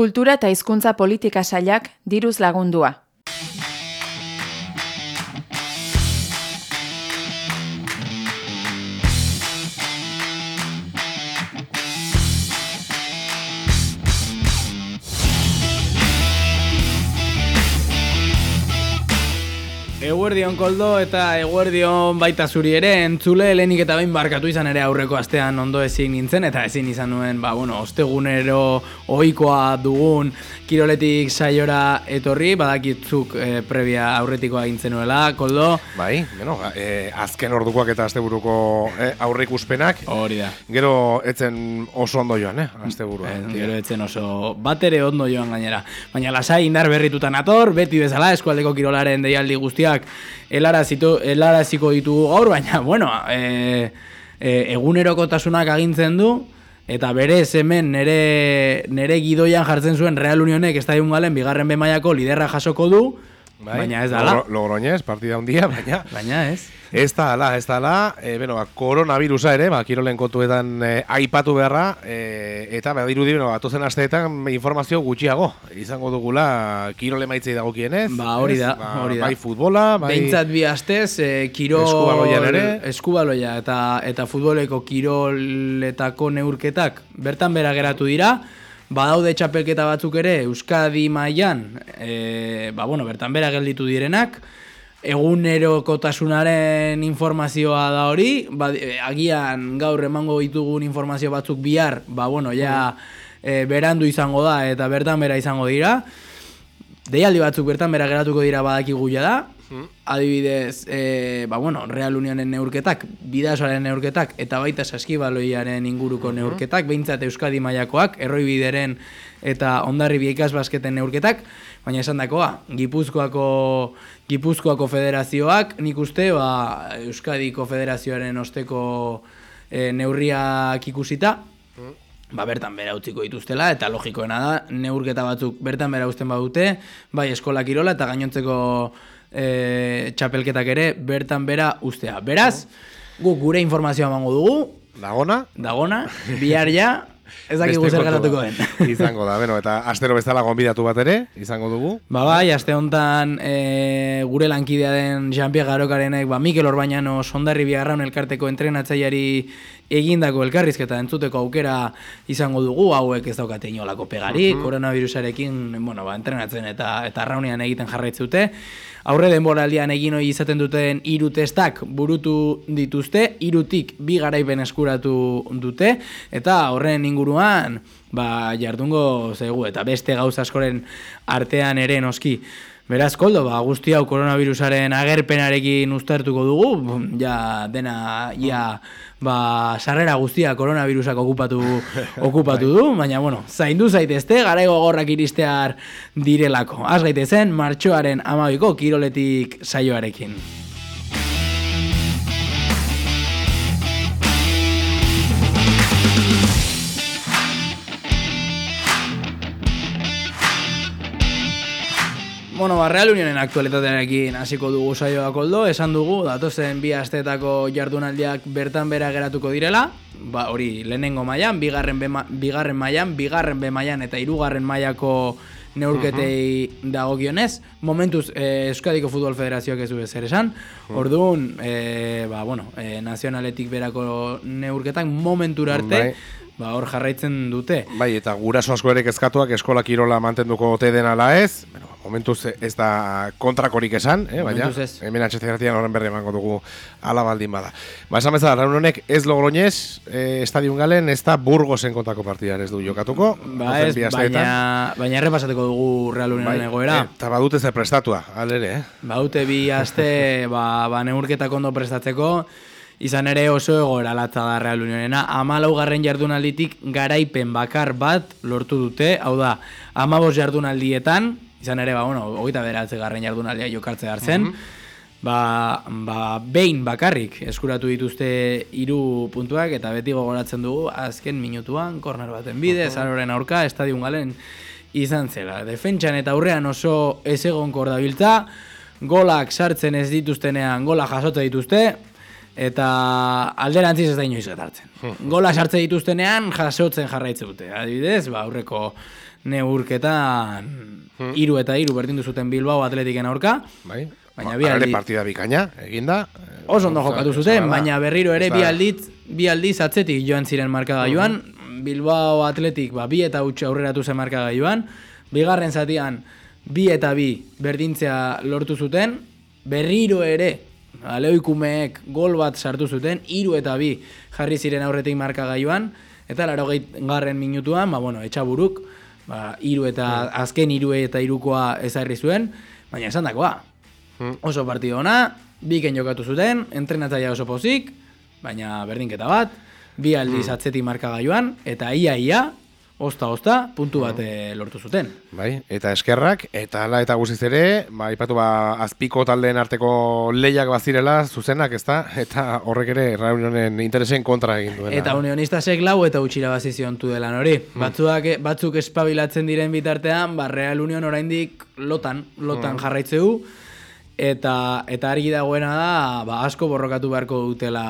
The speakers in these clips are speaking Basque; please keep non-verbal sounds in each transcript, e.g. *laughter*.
Kultura eta hizkuntza politika sailak diruz lagundua. Eguerdion koldo eta eguerdion baita zuri ere entzule lehenik eta bain barkatu izan ere aurreko astean ondo ezin nintzen eta ezin izan nuen ba, bueno, ostegunero ohikoa dugun kiroletik saiora etorri badakitzuk e, previa aurretikoa nuela, koldo? Bai, bueno, e, azken ordukoak eta asteburuko e, aurreikuspenak Hori da. Gero etzen oso ondo joan, eh, asteburua. E, Gero etzen oso bat ere ondo joan gainera. Baina lasai indar berritutan ator, beti bezala eskualdeko kirolaren deialdi guztia guztiak helaraziko elara ditugu gaur, baina, bueno, e, e, egunerokotasunak agintzen du, eta bere hemen nere, nere gidoian jartzen zuen Real Unionek estadion galen bigarren bemaiako liderra jasoko du, bai, baina ez dala. Logroñez, partida un día, baina... baina ez. Ez da, ala, ez da, ala, e, bueno, ba, koronavirusa ere, ba, kirolen kontuetan e, aipatu beharra, e, eta ba, diru bueno, atozen asteetan informazio gutxiago, izango dugula kirole maitzei dagokienez. Ba, hori da, ba, hori da. Bai futbola, bai... Beintzat bi astez, e, kiro... Eskubaloian ere. Eskubaloia, eta, eta futboleko kiroletako neurketak bertan bera geratu dira, Badaude txapelketa batzuk ere Euskadi mailan, e, ba, bueno, bertan bera gelditu direnak, egunerokotasunaren informazioa da hori, ba, agian gaur emango ditugun informazio batzuk bihar, ba, bueno, ja e, berandu izango da eta bertan bera izango dira. Deialdi batzuk bertan bera geratuko dira badakigu da. Adibidez, e, ba, bueno, Real Unionen neurketak, bidasoaren neurketak, eta baita saskibaloiaren inguruko neurketak, behintzat Euskadi mailakoak, erroi bideren eta ondarri biekaz basketen neurketak, baina esan dakoa, Gipuzkoako Gipuzkoako federazioak, nik uste, ba, Euskadiko federazioaren osteko e, neurriak ikusita, mm. ba, bertan bera utziko dituztela, eta logikoena da, neurketa batzuk bertan bera uzten badute, bai eskola kirola eta gainontzeko e, txapelketak ere bertan bera ustea. Beraz, guk gure informazioa emango dugu, Dagona? Dagona, bihar ja, Ez dakigu zer geratuko den. izango da, bueno, eta astero bezala gonbidatu bat ere, izango dugu. Ba bai, aste honetan e, gure lankidea den Jean-Pierre Garokarenek, ba, Mikel Orbañano sondarri bigarraun elkarteko entrenatzaiari egindako elkarrizketa entzuteko aukera izango dugu, hauek ez daukate inolako pegarik, uh koronavirusarekin, bueno, ba, entrenatzen eta eta raunean egiten jarraitzute. Aurre denboraldian egin hori izaten duten hiru testak burutu dituzte, hirutik bi garaipen eskuratu dute, eta horren inguruan ba, jardungo zegu, eta beste gauza askoren artean ere noski. Beraz, koldo, ba, guzti hau koronavirusaren agerpenarekin ustartuko dugu, ja, dena, ja, ba, sarrera guztia koronavirusak okupatu, *laughs* okupatu du, baina, bueno, zaindu zaitezte, garaigo gorrak iristear direlako. Az gaitezen, martxoaren amabiko kiroletik saioarekin. Bueno, ba, Real Unionen aktualitatearekin hasiko dugu saioa koldo, esan dugu, datozen bi astetako jardunaldiak bertan bera geratuko direla, ba, hori lehenengo mailan, bigarren, bigarren mailan, bigarren be mailan eta hirugarren mailako neurketei uh -huh. dagokionez. Momentuz, eh, Euskadiko Futbol Federazioak ez du zer esan, orduan, eh, ba, bueno, eh, nazionaletik berako neurketak momentura arte, bai. ba, hor jarraitzen dute. Bai, eta guraso asko ere kezkatuak eskola kirola mantenduko ote den ala ez, bueno, momentuz ez da kontrakorik esan, eh, baina hemen atxetze gratian horren berri emango dugu ala baldin bada. Ba, esan bezala, raun honek ez logroñez, eh, estadion galen, ez da burgosen kontako partidan ez du jokatuko. Ba, ez, baina, baina errepasateko dugu Real Union bai, egoera. Eh, eta badute ze prestatua, alere, eh? Badute bi aste, *laughs* ba, ba neurketak ondo prestatzeko, Izan ere oso egoera latza da Real Unionena, amalau garren jardunalditik garaipen bakar bat lortu dute, hau da, amabos jardunaldietan, izan ere, ba, bueno, hogeita beratze garren jardunaldia jokartze hartzen, mm ba, ba, behin bakarrik eskuratu dituzte hiru puntuak, eta beti gogoratzen dugu, azken minutuan, korner baten bide, uh -huh. aurka, estadion galen izan zela. Defentsan eta aurrean oso ez egon kordabiltza, golak sartzen ez dituztenean, gola jasote dituzte, eta alderantziz ez da inoiz getartzen. Gola sartze dituztenean jasotzen jarraitze dute. Adibidez, ba, aurreko neurketan hmm. iru eta iru berdindu zuten Bilbao atletiken aurka. Bai. Baina bi aldiz... partida bikaina, eginda. Oso ondo jokatu zuten, baina berriro ere bi aldiz, bi aldiz atzetik joan ziren markaga joan. Bilbao atletik ba, bi eta utxe aurreratu zen markaga joan. Bigarren zatian, bi eta bi berdintzea lortu zuten. Berriro ere, aleoikumeek gol bat sartu zuten, hiru eta bi jarri ziren aurretik markaga joan. Eta laro garren minutuan, ba, bueno, etxaburuk, ba, iru eta azken iru eta irukoa ezarri zuen, baina esan dakoa. Hmm. Oso partido ona, biken jokatu zuten, entrenatzaia oso pozik, baina berdinketa bat, bi aldiz hmm. atzeti markagailuan, eta ia ia, Osta, osta, puntu bat mm. lortu zuten. Bai, eta eskerrak, eta ala eta guziz ere, ba, ipatu ba, azpiko taldeen arteko lehiak bazirela, zuzenak, ezta? Eta horrek ere, reunionen interesen kontra egin duela. Eta unionistasek lau eta utxira bazizion tu dela hori. Mm. Batzuak, batzuk espabilatzen diren bitartean, ba, Real Union oraindik lotan, lotan mm. jarraitzeu, eta, eta argi dagoena da, ba, asko borrokatu beharko dutela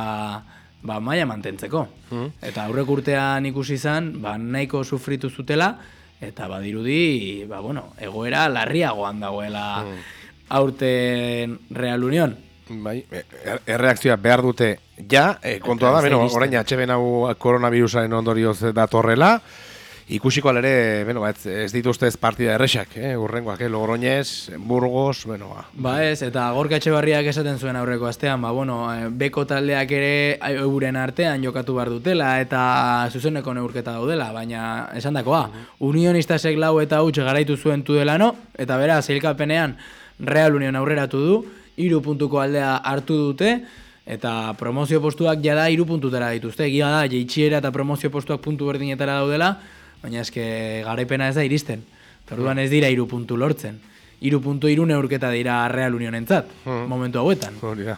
ba, maia mantentzeko. Hmm. Eta aurrek urtean ikusi izan, ba, nahiko sufritu zutela, eta badirudi, ba, bueno, egoera larriagoan dagoela hmm. aurten Real Union. Bai, e, er, erreakzioa behar dute ja, e, kontua da, beno, orain atxeben hau koronavirusaren ondorioz datorrela, Ikusiko alere, bueno, ez, ez dituzte ez partida erresak, eh? urrengoak, eh? Logroñez, Burgos, bueno, ba. Ba ez, eta gorka barriak esaten zuen aurreko astean, ba, bueno, eh, beko taldeak ere euren artean jokatu behar dutela, eta zuzeneko neurketa daudela, baina esan dakoa, -huh. unionistasek lau eta huts garaitu zuen tu dela, no? Eta bera, zeilkapenean, Real Union aurreratu du, iru puntuko aldea hartu dute, Eta promozio postuak jada iru puntutera dituzte. Egia da, jeitxiera eta promozio postuak puntu berdinetara daudela, baina eske garaipena ez da iristen. Orduan ez dira hiru puntu lortzen. Hiru puntu hiru neurketa dira Real Unionentzat hmm. momentu hauetan. Hori da.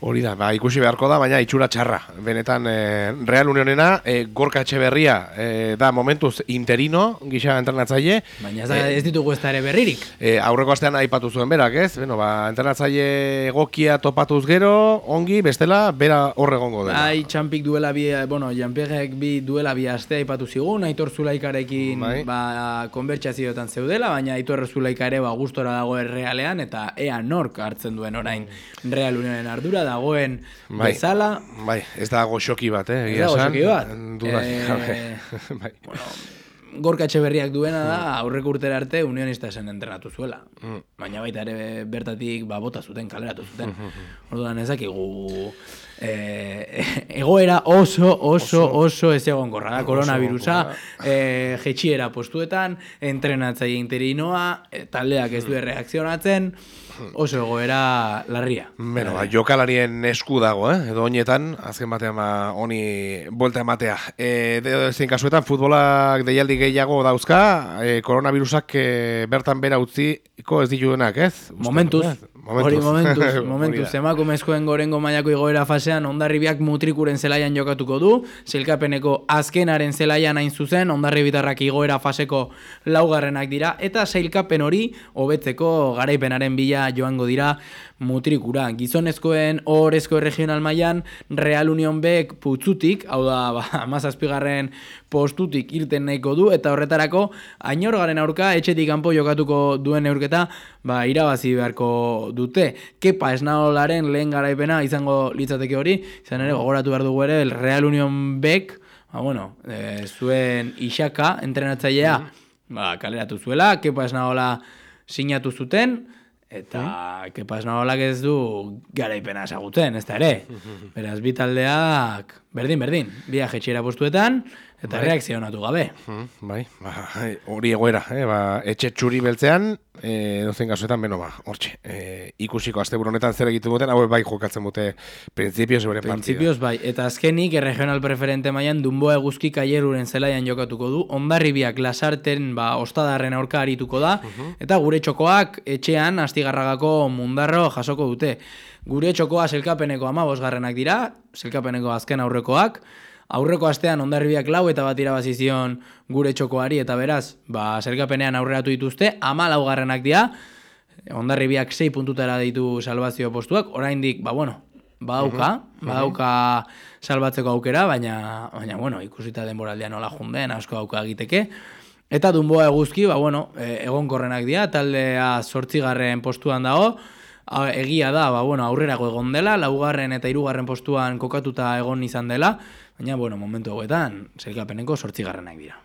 Hori da, ba, ikusi beharko da, baina itxura txarra. Benetan, e, Real Unionena, e, Gorka Etxeberria, e, da momentuz interino, gisa entrenatzaile. Baina ez, da, ez ditugu ez da ere berririk. E, aurreko astean aipatu zuen berak, ez? Beno, ba, entrenatzaile egokia topatuz gero, ongi, bestela, bera horre gongo dela. Ai, txampik duela bi, bueno, janpegek bi duela bi aste aipatu zigun, aitor zulaikarekin, bai. ba, konbertsazioetan zeudela, baina aitor zulaikare, ba, gustora dago errealean, eta ea nork hartzen duen orain Real Unionen ardura, dagoen bai, bezala. Bai, ez da goxoki bat, eh? Ez da goxoki bat. Duda, e, *laughs* bai. bueno, Gorka berriak duena da, mm. aurrek urtera arte unionista esen entrenatu zuela. Mm. Baina baita ere bertatik ba, bota zuten, kaleratu zuten. Mm -hmm. Orduan ezakigu e, egoera oso, oso, oso ez egon gorra da, koronavirusa, e, jetxiera postuetan, entrenatzaile interinoa, taldeak ez du reakzionatzen, oso egoera larria. Bueno, ba, jokalarien esku dago, eh? edo honetan, azken batean ba, honi buelta ematea. E, de, zein kasuetan, futbolak deialdi gehiago dauzka, e, koronavirusak e, bertan bera utziko ez dituenak, ez? Momentuz, Hori momentuz, *laughs* momentuz, emakumezkoen gorengo mailako igoera fasean ondarribiak mutrikuren zelaian jokatuko du, zilkapeneko azkenaren zelaian hain zuzen, ondarribitarrak igoera faseko laugarrenak dira, eta zeilkapen hori hobetzeko garaipenaren bila joango dira mutrikura. Gizonezkoen horrezko regional mailan Real Union Bek putzutik, hau da, ba, mazazpigarren postutik irten nahiko du, eta horretarako, ainorgaren aurka, etxetik kanpo jokatuko duen neurketa, ba, irabazi beharko dute. Kepa esnaolaren lehen garaipena izango litzateke hori, izan ere, gogoratu behar dugu ere, el Real Union Bek, ba, bueno, e, zuen isaka, entrenatzailea, ba, kaleratu zuela, kepa esnaola sinatu zuten, Eta, mm. kepas naholak ez du garaipena esagutzen, ez da ere. Beraz, bi taldeak, berdin, berdin, bi ajetxera postuetan, Eta bai. reakzionatu gabe. Hmm, bai, ba, hori egoera, eh, ba, etxe txuri beltzean, e, dozen gasoetan, beno, ba, hortxe, e, ikusiko azte honetan zer egiten duten, hau bai jokatzen dute prinsipioz ebore Prinsipioz bai, eta azkenik, erregional preferente maian, dunboa eguzki kaieruren zelaian jokatuko du, ondarribiak lasarten, ba, ostadarren aurka arituko da, eta gure txokoak etxean, astigarragako mundarro jasoko dute. Gure txokoa zelkapeneko ama bosgarrenak dira, zelkapeneko azken aurrekoak, aurreko astean ondarribiak lau eta bat irabazi zion gure txokoari eta beraz, ba, zergapenean aurreratu dituzte, ama laugarrenak dira, ondarribiak sei puntutara ditu salvazio postuak, oraindik, ba, bueno, badauka, uh badauka salbatzeko aukera, baina, baina bueno, ikusita denboraldean nola junden, asko auka egiteke, Eta dunboa eguzki, ba, bueno, e, egon korrenak dira, taldea sortzigarren postuan dago, egia da, ba, bueno, aurrerago egon dela, laugarren eta hirugarren postuan kokatuta egon izan dela, baina, bueno, momentu hauetan, zelkapeneko sortzigarrenak dira.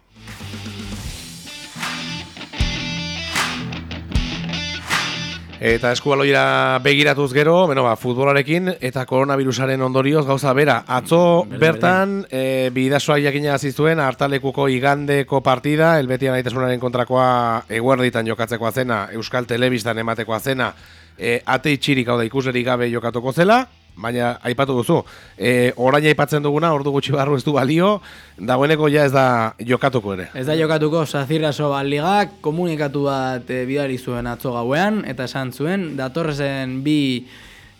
Eta eskubaloira begiratuz gero, bueno, ba, futbolarekin eta koronavirusaren ondorioz gauza bera. Atzo bertan, e, bidazoa jakina zizuen, hartalekuko igandeko partida, elbetian aitasunaren kontrakoa eguerditan jokatzekoa zena, Euskal Telebistan ematekoa zena, e, ate itxirik hau da ikuslerik gabe jokatuko zela, baina aipatu duzu, e, orain aipatzen duguna, ordu gutxi barru ez du balio, dagoeneko ja ez da jokatuko ere. Ez da jokatuko, Zazirraso Baligak komunikatu bat e, bidari zuen atzo gauean, eta esan zuen, datorrezen bi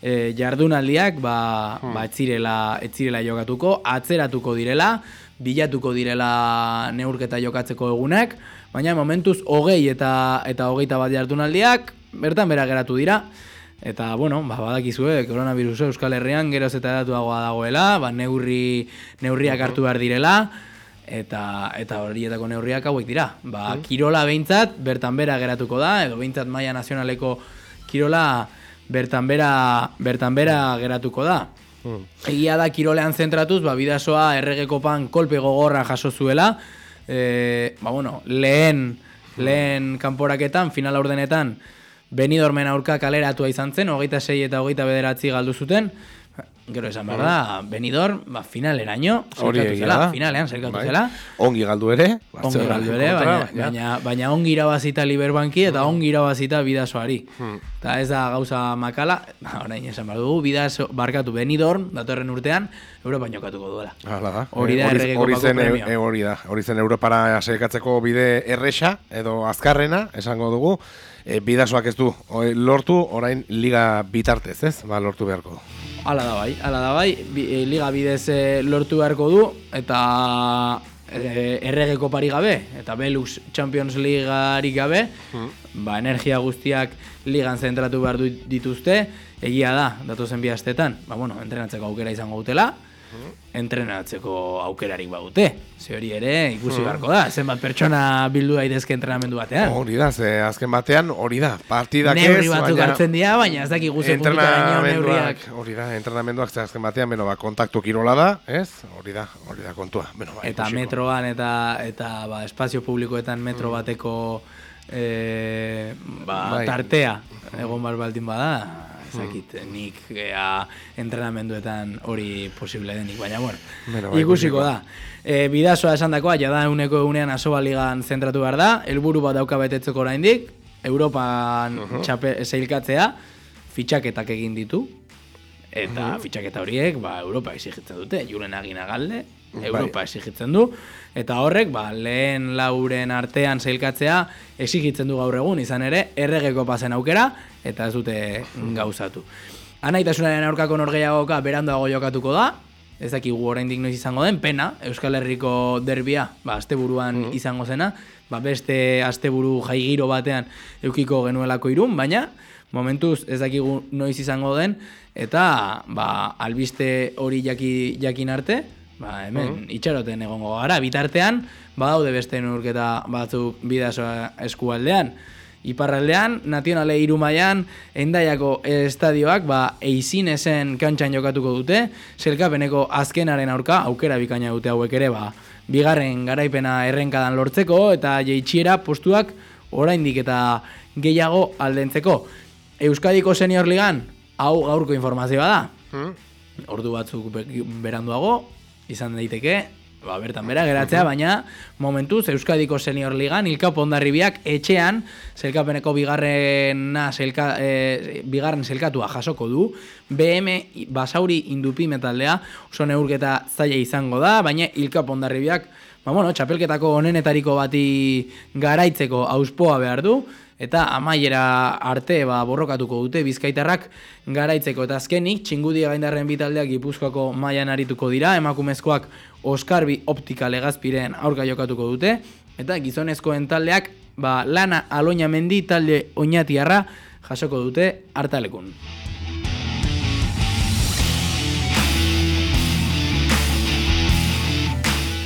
e, jardunaldiak, ba, hmm. ba etzirela, etzirela jokatuko, atzeratuko direla, bilatuko direla neurketa jokatzeko egunek, baina momentuz hogei eta eta hogeita bat jardunaldiak, bertan bera geratu dira, Eta, bueno, ba, badakizue, koronavirus Euskal Herrian geroz eta datuagoa dagoela, ba, neurri, neurriak hartu behar direla, eta eta horietako neurriak hauek dira. Ba, kirola behintzat, bertan bera geratuko da, edo behintzat maia nazionaleko kirola bertan bera, bertan bera geratuko da. Egia da kirolean zentratuz, ba, bidazoa erregekopan kolpe gogorra jaso zuela, e, ba, bueno, lehen, lehen kanporaketan, final ordenetan, Benidormen aurka kaleratua izan zen, hogeita sei eta hogeita bederatzi galdu zuten, Gero esan behar da, Benidor, ba, finaleraino, zerkatu zela, finalean zerkatu bai. zela. Ongi galdu ere. Ongi galdu ere, baina, baina, baina ongi irabazita Liberbanki eta ongi irabazita bidazoari. Hmm. Eta ez da gauza makala, orain esan behar dugu, bidazo, barkatu Benidor, datorren urtean, Europa jokatuko duela. Hori da, hori zen, e, hori da, hori zen Europara zerkatzeko bide erresa, edo azkarrena, esango dugu, e, bidazoak ez du lortu, orain liga bitartez, ez? Ba, lortu beharko du. Ala da bai, ala da bai, e, liga bidez e, lortu beharko du, eta e, erregeko pari gabe, eta Belux Champions Leagueari gabe, hmm. ba, energia guztiak ligan zentratu behar dituzte, egia da, datozen bi astetan, ba, bueno, entrenatzeko aukera izango dutela, entrenatzeko aukerarik badute. Ze hori ere ikusi hmm. beharko da, zenbat pertsona bildu daitezke entrenamendu batean. Hori da, ze azken batean hori da, partidak ez, baina... batzuk hartzen dira, baina ez daki guze neurriak. Hori da, entrenamenduak ze azken batean, beno, ba, kontaktu kirola da, ez? Hori da, hori da kontua. Beno, ba, eta metroan eta eta ba, espazio publikoetan metro bateko eh, ba, bai. tartea, egon bar baldin bada, zakit, hmm. nik ea entrenamenduetan hori posible denik, baina bueno, bai, ikusiko da. E, bidazoa esan dakoa, jada uneko egunean asoba ligan zentratu behar da, helburu bat dauka betetzeko oraindik, Europan uh -huh. zeilkatzea, fitxaketak egin ditu, eta uh fitxaketa horiek, ba, Europa exigitzen dute, julen agina galde. Europa bai. exigitzen du, eta horrek, ba, lehen lauren artean zeilkatzea, exigitzen du gaur egun, izan ere, erregeko pasen aukera, eta ez dute gauzatu. Anaitasunaren aurkako norgeiagoka berandoago jokatuko da, ez dakigu oraindik noiz izango den, pena, Euskal Herriko derbia, ba, asteburuan mm izango zena, ba, beste asteburu jaigiro batean eukiko genuelako irun, baina momentuz ez dakigu noiz izango den, eta ba, albiste hori jaki, jakin arte, ba, hemen mm itxaroten egongo gara, bitartean, badaude beste nurketa batzuk bidazoa eskualdean, Iparraldean, nazionale irumaian, endaiako estadioak, ba, eizin esen kantxan jokatuko dute, selkapeneko azkenaren aurka, aukera bikaina dute hauek ere, ba, bigarren garaipena errenkadan lortzeko, eta jeitxiera postuak oraindik eta gehiago aldentzeko. Euskadiko senior ligan, hau gaurko informazioa da. Hmm? Ordu batzuk beranduago, izan daiteke, ba, bertan bera geratzea, baina momentuz Euskadiko Senior Ligan Ilka Pondarribiak etxean zelkapeneko bigarrena zelka, e, bigarren zelkatua jasoko du. BM Basauri Indupi metaldea oso neurketa zaila izango da, baina Ilka Pondarribiak ba, bueno, txapelketako onenetariko bati garaitzeko auspoa behar du eta amaiera arte ba, borrokatuko dute bizkaitarrak garaitzeko. Eta azkenik txingudia gaindarren bitaldeak gipuzkoako mailan arituko dira. Emakumezkoak Oskarbi optika legazpiren aurka jokatuko dute. Eta gizonezkoen taldeak ba, lana aloina mendi talde oinatiarra jasoko dute hartalekun.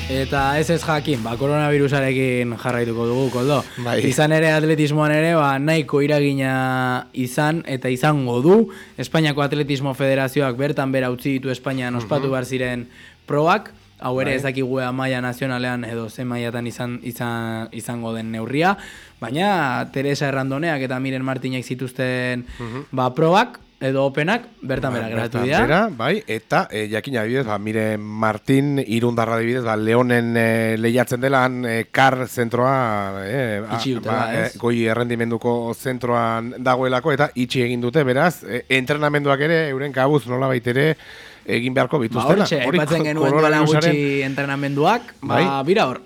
Eta ez ez jakin, ba, koronavirusarekin jarraituko dugu, koldo. Bai. Izan ere atletismoan ere, ba, nahiko iragina izan eta izango du. Espainiako Atletismo Federazioak bertan bera utzi ditu Espainian ospatu behar ziren probak. Hau ere Bai. ez dakigu ea maia nazionalean edo ze maiatan izan, izan, izango den neurria. Baina Teresa Errandoneak eta Miren Martinek zituzten ba, probak edo openak bertan bera geratu Bertan dira. bera, bai, eta e, jakin adibidez, ba, mire Martin irundarra adibidez, ba, Leonen e, lehiatzen dela, han e, kar zentroa, e, a- dutela, ba, e, goi errendimenduko zentroan dagoelako, eta itxi egin dute, beraz, e, entrenamenduak ere, euren kabuz nola ere, egin beharko Ba, bituztela. hortxe, Hori aipatzen genuen duela gutxi entrenamenduak, ba, Bai. bira hor.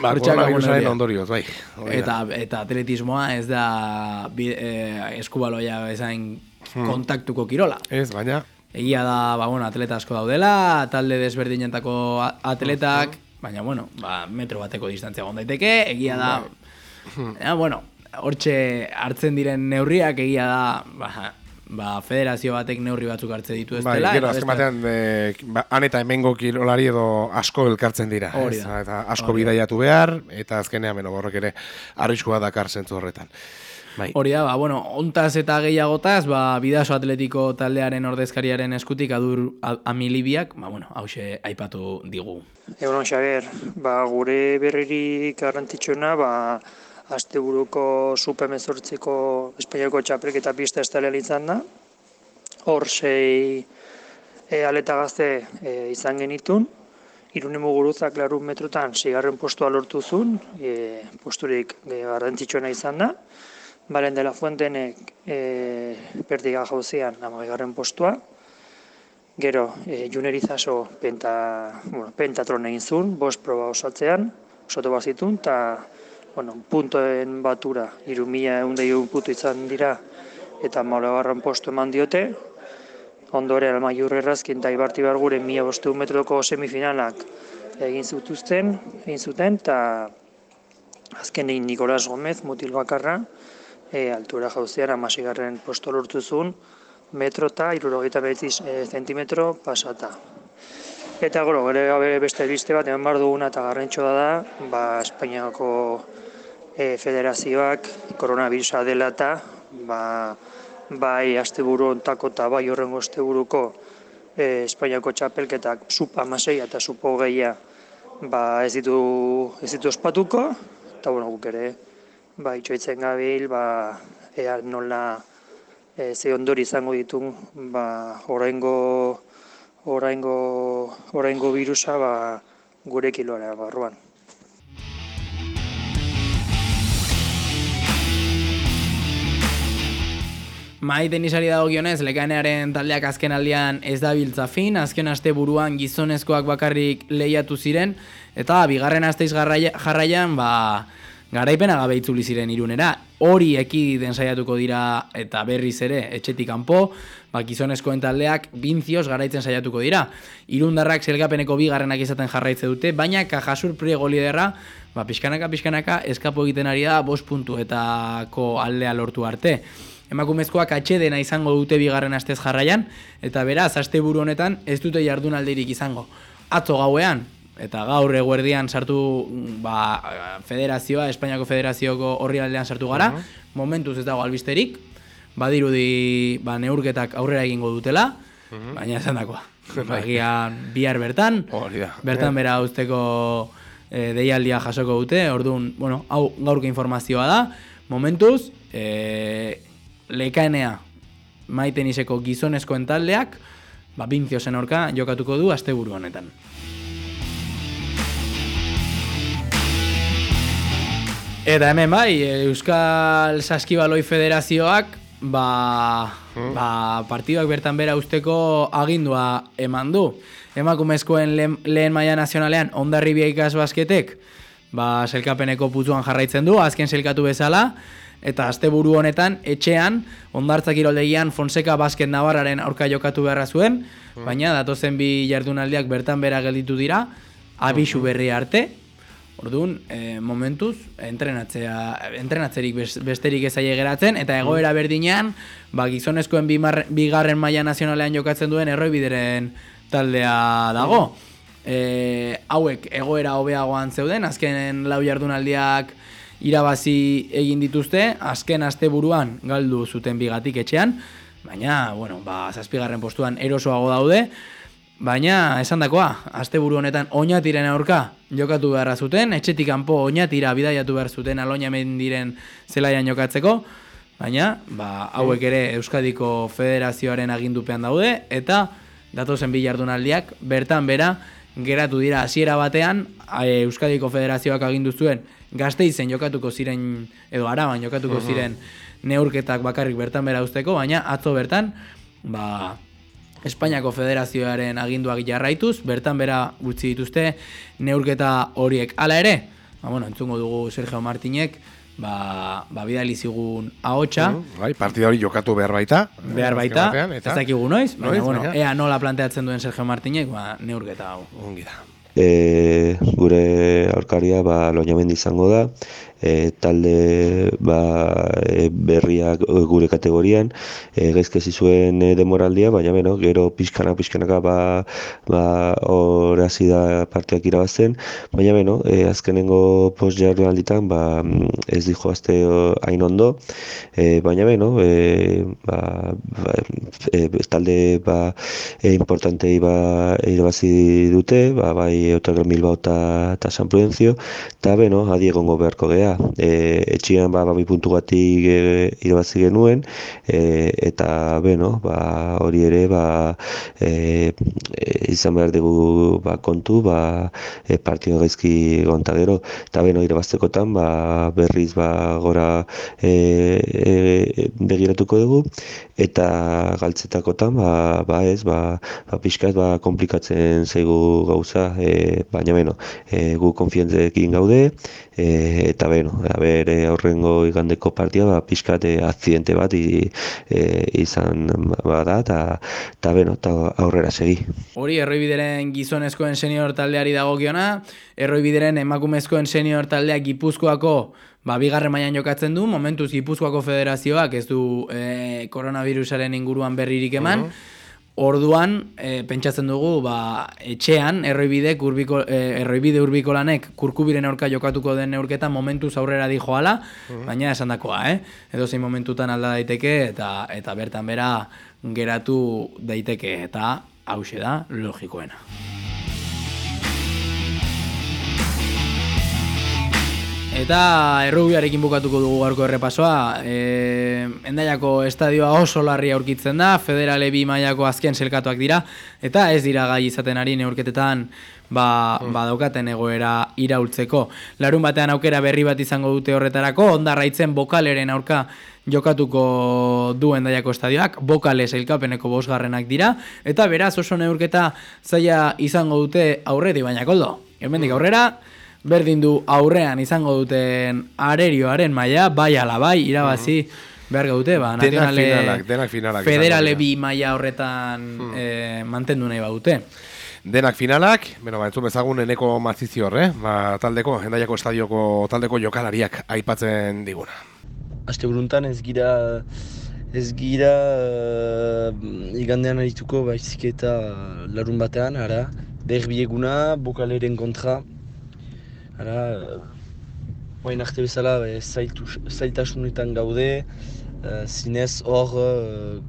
Ba, koronabirusaren ondorioz, bai. Eta, eta atletismoa ez da bi, e, eskubaloia bezain Hmm. kontaktuko kirola. Ez, baina, Egia da, ba, bueno, atleta asko daudela, talde desberdinetako a- atletak, baina, bueno, ba, metro bateko distantzia egon daiteke, egia da, Bai. ja, bueno, hortxe hartzen diren neurriak, egia da, ba, ba, federazio batek neurri batzuk hartze ditu ez bai, dela. gero, eta azken batean, e, ba, han eta hemengo kirolari edo asko elkartzen dira. Hori ez? da. Eta asko bidaiatu behar, eta azkenean, beno, horrek ere, arriskua dakar zentzu horretan. Bai. Hori da, ba, bueno, ontaz eta gehiagotaz, ba, bidaso atletiko taldearen ordezkariaren eskutik adur a- amilibiak, ba, bueno, hause aipatu digu. Egunon Xaber, ba, gure berririk garrantzitsuena, ba, asteburuko Super 18ko Espainiako txapelketa pista estalela izan da. Hor sei e, aleta gazte e, izan genitun. Irune muguruzak larun metrotan sigarren postua lortu zuen, e, posturik e, garrantzitsuena izan da. Balen de la Fuentenek e, perdiga jauzian amagarren postua. Gero, e, junerizaso penta, bueno, pentatron egin zuen, bost proba osatzean, osatu bazitun, eta bueno, puntoen batura, iru mila egun puntu izan dira, eta malagarran postu eman diote, ondoren Almaiur Errazkin eta Ibarti Bargure mila bosteun metroko semifinalak egin zutuzten, egin zuten, eta azkenein Nikolas Gomez, mutil bakarra, e, altura jauzean amasigarren posto lortu zuen, metro eta irurogeita behetzi e, zentimetro pasata. Eta gero, gero beste beste bat, eman behar duguna eta garrantzua da, ba, Espainiako e, federazioak koronavirusa dela eta ba, bai asteburu ontako eta bai horrengo asteburuko e, Espainiako txapelketak sup amasei eta sup hogeia ba, ez ditu ez ditu ospatuko, eta bueno, guk ere ba, itxoitzen gabil, ba, ea nola e, ze ondori izango ditu ba, oraingo oraingo oraingo virusa ba, gure kiloara barruan. Mai tenisari dagokionez, lekanearen taldeak azken aldian ez da biltza fin, azken aste buruan gizonezkoak bakarrik lehiatu ziren, eta bigarren asteiz jarraian, ba, garaipena gabe itzuli ziren irunera. Hori ekiditen saiatuko dira eta berriz ere etxetik kanpo, ba, gizonezkoen taldeak bintzioz garaitzen saiatuko dira. Irundarrak zelgapeneko bigarrenak izaten jarraitze dute, baina kajasur priego liderra, ba, pixkanaka, pixkanaka, eskapo egiten ari da, bost puntuetako aldea lortu arte. Emakumezkoak atxedena izango dute bigarren astez jarraian, eta beraz, asteburu honetan ez dute jardunaldirik izango. Atzo gauean, eta gaur eguerdian sartu ba, federazioa, Espainiako federazioko horri aldean sartu gara, momentuz ez dago albisterik, badirudi ba, neurketak aurrera egingo dutela, baina esan dakoa. *laughs* Bagian bihar bertan, da. bertan bera usteko e, deialdia jasoko dute, orduan, bueno, hau gaurko informazioa da, momentuz, e, lekaenea maiteniseko gizonezkoen taldeak, ba, bintziozen orka jokatuko du asteburu honetan. Eta hemen bai, Euskal Saskibaloi Federazioak ba, ba, partiduak bertan bera usteko agindua eman du. Emakumezkoen lehen, lehen maila nazionalean ondarribia ikas basketek ba, selkapeneko putzuan jarraitzen du, azken selkatu bezala, eta asteburu honetan etxean ondartzak iroldegian Fonseca Basket Navarraren aurka jokatu beharra zuen, baina datozen bi jardunaldiak bertan bera gelditu dira, abisu berri arte, Orduan, e, momentuz, entrenatzea, entrenatzerik bes- besterik ez zaie geratzen, eta egoera berdinean, ba, gizonezkoen bimar, bigarren maila nazionalean jokatzen duen erroi bideren taldea dago. e, hauek egoera hobeagoan zeuden, azkenen lau jardunaldiak irabazi egin dituzte, azken asteburuan galdu zuten bigatik etxean, baina, bueno, ba, zazpigarren postuan erosoago daude, baina, esan dakoa, asteburu honetan oinatiren aurka jokatu beharra zuten, etxetik kanpo oinatira bidaiatu behar zuten aloina diren zelaian jokatzeko, baina, ba, hauek ere Euskadiko Federazioaren agindupean daude, eta datozen bi jardunaldiak bertan bera geratu dira hasiera batean Euskadiko Federazioak agindu zuen gazteizen jokatuko ziren edo araban jokatuko ziren neurketak bakarrik bertan bera usteko, baina atzo bertan ba, Espainiako Federazioaren aginduak jarraituz, bertan bera gutxi dituzte neurketa horiek. Hala ere, ba, bueno, entzungo dugu Sergio Martinek, ba, ba bidali zigun ahotsa. Mm, bai, partida hori jokatu behar baita. Behar baita, ez dakigu noiz, baina, bueno, ea nola planteatzen duen Sergio Martinek, ba, neurketa hau. Ongi da. E, gure aurkaria ba, loinamendi izango da, e, talde ba, e, berriak gure kategorian. E, gaizkezi zuen e, demoraldia, baina beno, gero pixkana pixkanaka ba, ba horazi da partiak irabazten, baina beno, e, azkenengo post jarri ba, ez dijo azte hain ondo, e, baina beno, e, ba, ba, e, talde ba, e, importantei ba, irabazi dute, ba, bai Otagra Milbao eta San Prudencio, eta beno, adiegongo beharko geha, e, etxian ba, ba, puntu batik e, irabazi genuen e, eta beno, ba, hori ere ba, e, e, izan behar dugu ba, kontu ba, e, partio gaizki gonta gero. Eta beno irabaztekotan ba, berriz ba, gora e, e, begiratuko dugu. Eta galtzetakotan ba, ba ez ba, ba, pixkaz ba, komplikatzen zaigu gauza e, baina beno, e, gu konfientzekin gaude e, eta beno, haber e, aurrengo igandeko partia ba, pixkate akzidente bat i, e, izan bada eta eta beno, eta aurrera segi. Hori erroibideren gizonezkoen senior taldeari dagokiona, erroibideren emakumezkoen senior taldeak gipuzkoako ba, bigarren mailan jokatzen du, momentuz gipuzkoako federazioak ez du e, koronavirusaren inguruan berririk eman, Orduan, e, pentsatzen dugu, ba, etxean, erroibide, urbiko, e, erroibide urbiko lanek kurkubiren aurka jokatuko den neurketa momentu zaurrera di joala, baina esan dakoa, eh? Edo zein momentutan alda daiteke eta eta bertan bera geratu daiteke eta hause da logikoena. Eta errubiarekin bukatuko dugu gaurko errepasoa. E, endaiako estadioa oso larri aurkitzen da, federale bi mailako azken selkatuak dira, eta ez dira gai izaten ari neurketetan ba, mm. ba daukaten egoera iraultzeko. Larun batean aukera berri bat izango dute horretarako, ondarraitzen bokaleren aurka jokatuko du endaiako estadioak, bokale zailkapeneko bosgarrenak dira, eta beraz oso neurketa zaila izango dute aurreti, baina koldo, hemendik aurrera, berdin du aurrean izango duten arerioaren maila, bai ala bai, irabazi behar gaute, ba, nazionale finalak, denak finalak federale bi maila horretan hmm. e, mantendu nahi badute. Denak finalak, bueno, ba, entzun bezagun eneko mazizio horre, eh? ba, taldeko, endaiako estadioko taldeko jokalariak aipatzen diguna. Aste buruntan ez gira, ez gira uh, igandean arituko baizik eta larun batean, ara, derbieguna, bokaleren kontra, Ara, Oain arte bezala e, zailtasunetan gaude, uh, zinez hor uh,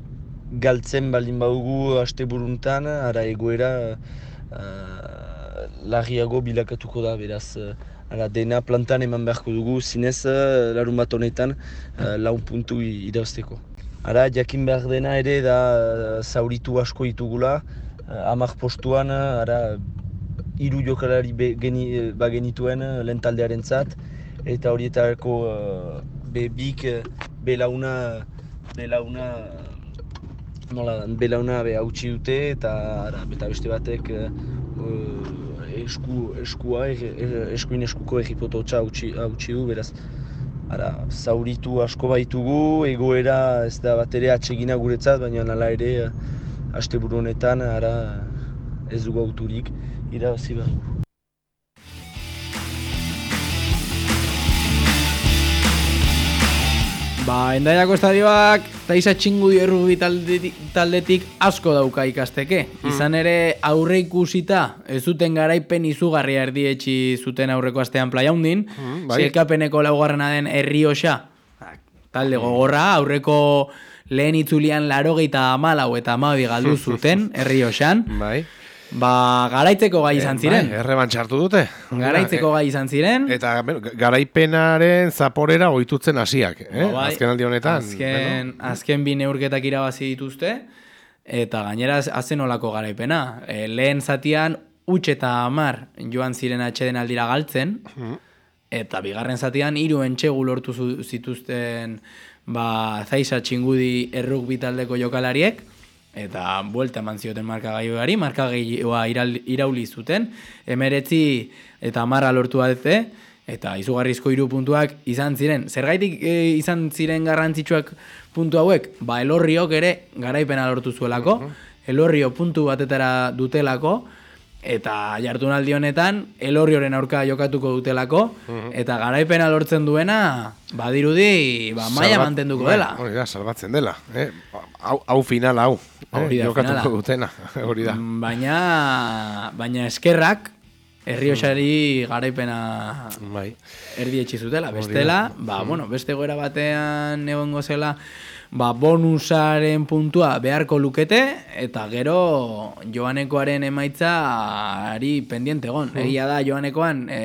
galtzen baldin baugu haste buruntan, ara egoera uh, larriago bilakatuko da, beraz. ara, dena plantan eman beharko dugu, zinez larun bat honetan uh, laun puntu idazteko. Ara, jakin behar dena ere da zauritu asko ditugula, amak postuan, ara, hiru jokalari be, geni, eh, ba genituen eh, lehen taldearen zat, eta horietako uh, be bik belauna, belauna, nola, belauna be hautsi dute, eta, ara, eta beste batek uh, esku, eskua, eskuin eskuko egipoto hotza hautsi, du, beraz, ara, zauritu asko baitugu, egoera ez da bat ere atsegina guretzat, baina nala ere, haste honetan, ara, ez dugu auturik irabazi behar Ba, endaiako estadioak Taisa txingudi errubi taldetik, taldetik asko dauka ikasteke. Mm. Izan ere aurre ikusita, ez zuten garaipen izugarria erdietxi zuten aurreko astean playa hundin. Mm, bai. Zielkapeneko laugarrena den herrioxa. Talde gogorra, aurreko lehen itzulian laro geita amalau eta amabi galdu *laughs* zuten herrioxan. Bai. Ba, garaitzeko gai izan ziren. Eh, erreban txartu dute. Garaitzeko gai izan ziren. Eta garaipenaren zaporera oitutzen hasiak. Eh? Ba, bai, azken aldi honetan. Azken, azken bi neurketak irabazi dituzte. Eta gainera hazen olako garaipena. E, lehen zatian, utx eta amar joan ziren atxeden aldira galtzen. Mhm. Eta bigarren zatian, hiru entxegu lortu zituzten ba, zaisa txingudi erruk bitaldeko jokalariek eta buelta eman zioten markagaioari, markagaioa irauli zuten, emeretzi eta marra lortu badete, eta izugarrizko hiru puntuak izan ziren. Zergaitik e, izan ziren garrantzitsuak puntu hauek? Ba, elorriok ere garaipena lortu zuelako, elorrio puntu batetara dutelako, eta jartunaldi honetan elorrioren aurka jokatuko dutelako mhm. eta garaipena lortzen duena badirudi ba maila mantenduko dela. Hori da, salbatzen dela, eh? Hau, hau final hau, eh? jokatuko dutena, *laughs* hori da. Mm, baina baina eskerrak Herriosari garaipena bai. erdietxi zutela. Bestela, ba, mm. bueno, beste goera batean egongo zela, ba, bonusaren puntua beharko lukete, eta gero joanekoaren emaitza ari pendiente egon. Mm. Egia da joanekoan, e,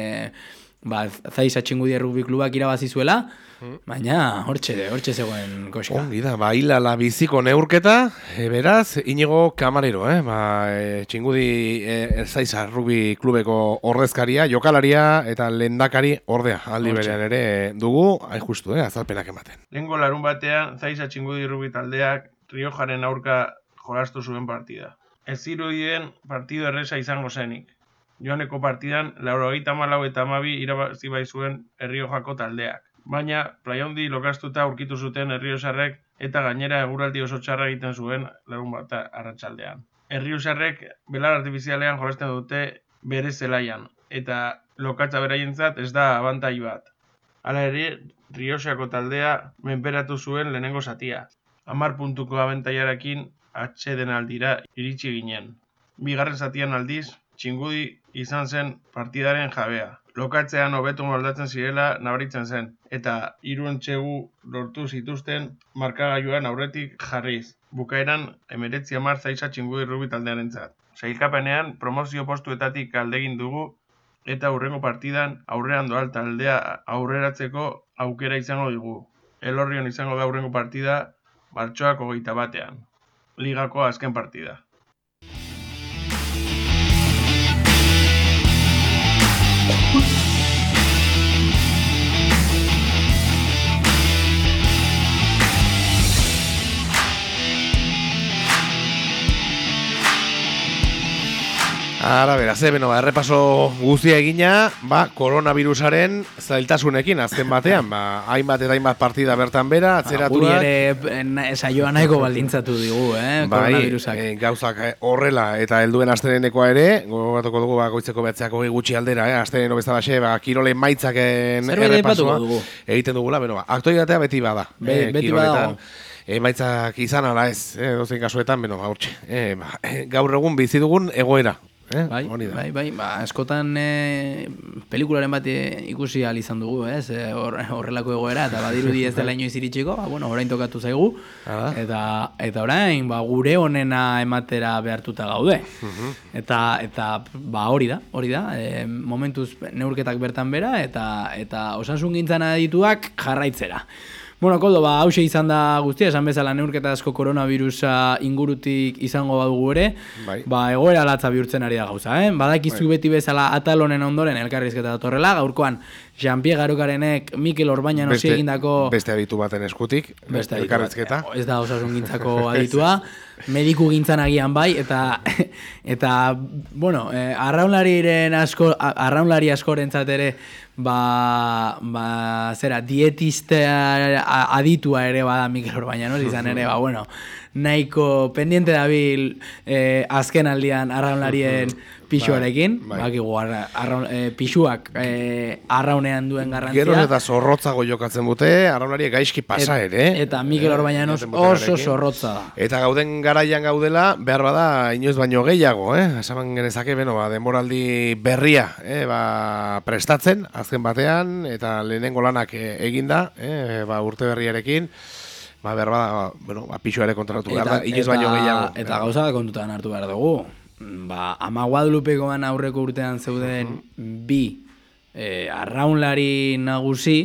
ba, zaiz atxingudi errugbi klubak irabazizuela, Baina, hortxe, hortxe zegoen koska. Ongi da, ba, la biziko neurketa, e, beraz, inigo kamarero, eh? Ba, e, txingudi e, erzaiza rubi klubeko ordezkaria, jokalaria eta lendakari ordea, aldi berean ere dugu, hain justu, eh? azalpenak ematen. Lengo larun batean, zaiza txingudi rubi taldeak, Riojaren aurka jolastu zuen partida. Ez zirudien partido erresa izango zenik. Joaneko partidan, lauro gaita malau eta amabi irabazi bai zuen Erriojako taldeak baina plaiondi lokastuta aurkitu zuten herriosarrek eta gainera eguraldi oso txarra egiten zuen lagun bat arratsaldean. Herriosarrek belar artifizialean jolasten dute bere zelaian eta lokatza beraientzat ez da abantai bat. Hala ere, Riosako taldea menperatu zuen lehenengo satia. Amar puntuko abentaiarekin atxeden aldira iritsi ginen. Bigarren zatian aldiz, txingudi izan zen partidaren jabea lokatzean hobetu moldatzen zirela nabaritzen zen, eta hiru txegu lortu zituzten markagailuan aurretik jarriz. Bukaeran emeretzi amar zaisa txingudi rubi taldearen zat. Zailkapenean promozio postuetatik aldegin dugu eta aurrengo partidan aurrean doal taldea aurreratzeko aukera izango dugu. Elorrion izango da aurrengo partida martxoak hogeita batean. Ligako azken partida. Ara, bera, ze, beno, ba, errepaso guztia egina, ba, koronavirusaren zailtasunekin, azken batean, ba, hainbat eta hainbat partida bertan bera, ba, atzeratuak. Guri ere, saioa nahiko baldintzatu digu, eh, bai, koronavirusak. E, gauzak eh, horrela, eta helduen asterenekoa ere, gogatuko dugu, ba, goitzeko betzeako gutxi aldera, eh, astereno bezala xe, ba, kirole maitzaken errepasoa. Dugu. Egiten dugula, beno, ba, aktualitatea beti bada. Be, eh, beti bada. Emaitzak izan ala ez, eh, dozein kasuetan, beno, ba, eh, ba, gaur egun bizi dugun egoera. Eh? Bai, bai, bai, ba, askotan e, pelikularen bat ikusi al izan dugu, ez? E, horrelako egoera eta badirudi ez dela *laughs* inoiz iritsiko, ba, bueno, orain tokatu zaigu. Eta eta orain, ba, gure honena ematera behartuta gaude. Mhm. Eta eta ba, hori da, hori da. E, momentuz neurketak bertan bera eta eta osasungintzan adituak jarraitzera. Bueno, Koldo, ba, hause izan da guztia, esan bezala neurketa asko koronavirusa ingurutik izango badugu ere, bai. ba, egoera latza bihurtzen ari da gauza, eh? Badakizu bai. beti bezala atalonen ondoren elkarrizketa datorrela, gaurkoan Jean-Pierre Garukarenek Mikel Orbaina nosi egindako... Beste aditu baten eskutik, beste elkarrizketa. Ez da osasun gintzako aditua, *laughs* mediku gintzan agian bai, eta, eta bueno, eh, arraunlari asko, arraunlari askorentzat ere, ba, ba zera, dietista aditua ere bada Mikel Orbañanos, izan ere, ba, bueno, nahiko pendiente dabil eh, azken aldian arraunlarien *laughs* pixuarekin, bai, bai. arra, eh, pixuak eh, arraunean duen garrantzia. Gero eta zorrotzago jokatzen dute, arraunlariek gaizki pasa ere. Eta Mikel Orbañanos oso zorrotza da. Eta gauden garaian gaudela, behar bada, inoiz baino gehiago, eh? Esaman genezake, beno, ba, denboraldi berria, eh? ba, prestatzen, azken batean, eta lehenengo lanak eh, eginda, eh? ba, urte berriarekin, ba, behar bada, bueno, ba, pixua ere kontratu behar da, inoiz baino gehiago. Eta gauza da kontutan hartu behar dugu. Ba, ama Guadalupekoan aurreko urtean zeuden bi e, arraunlari nagusi,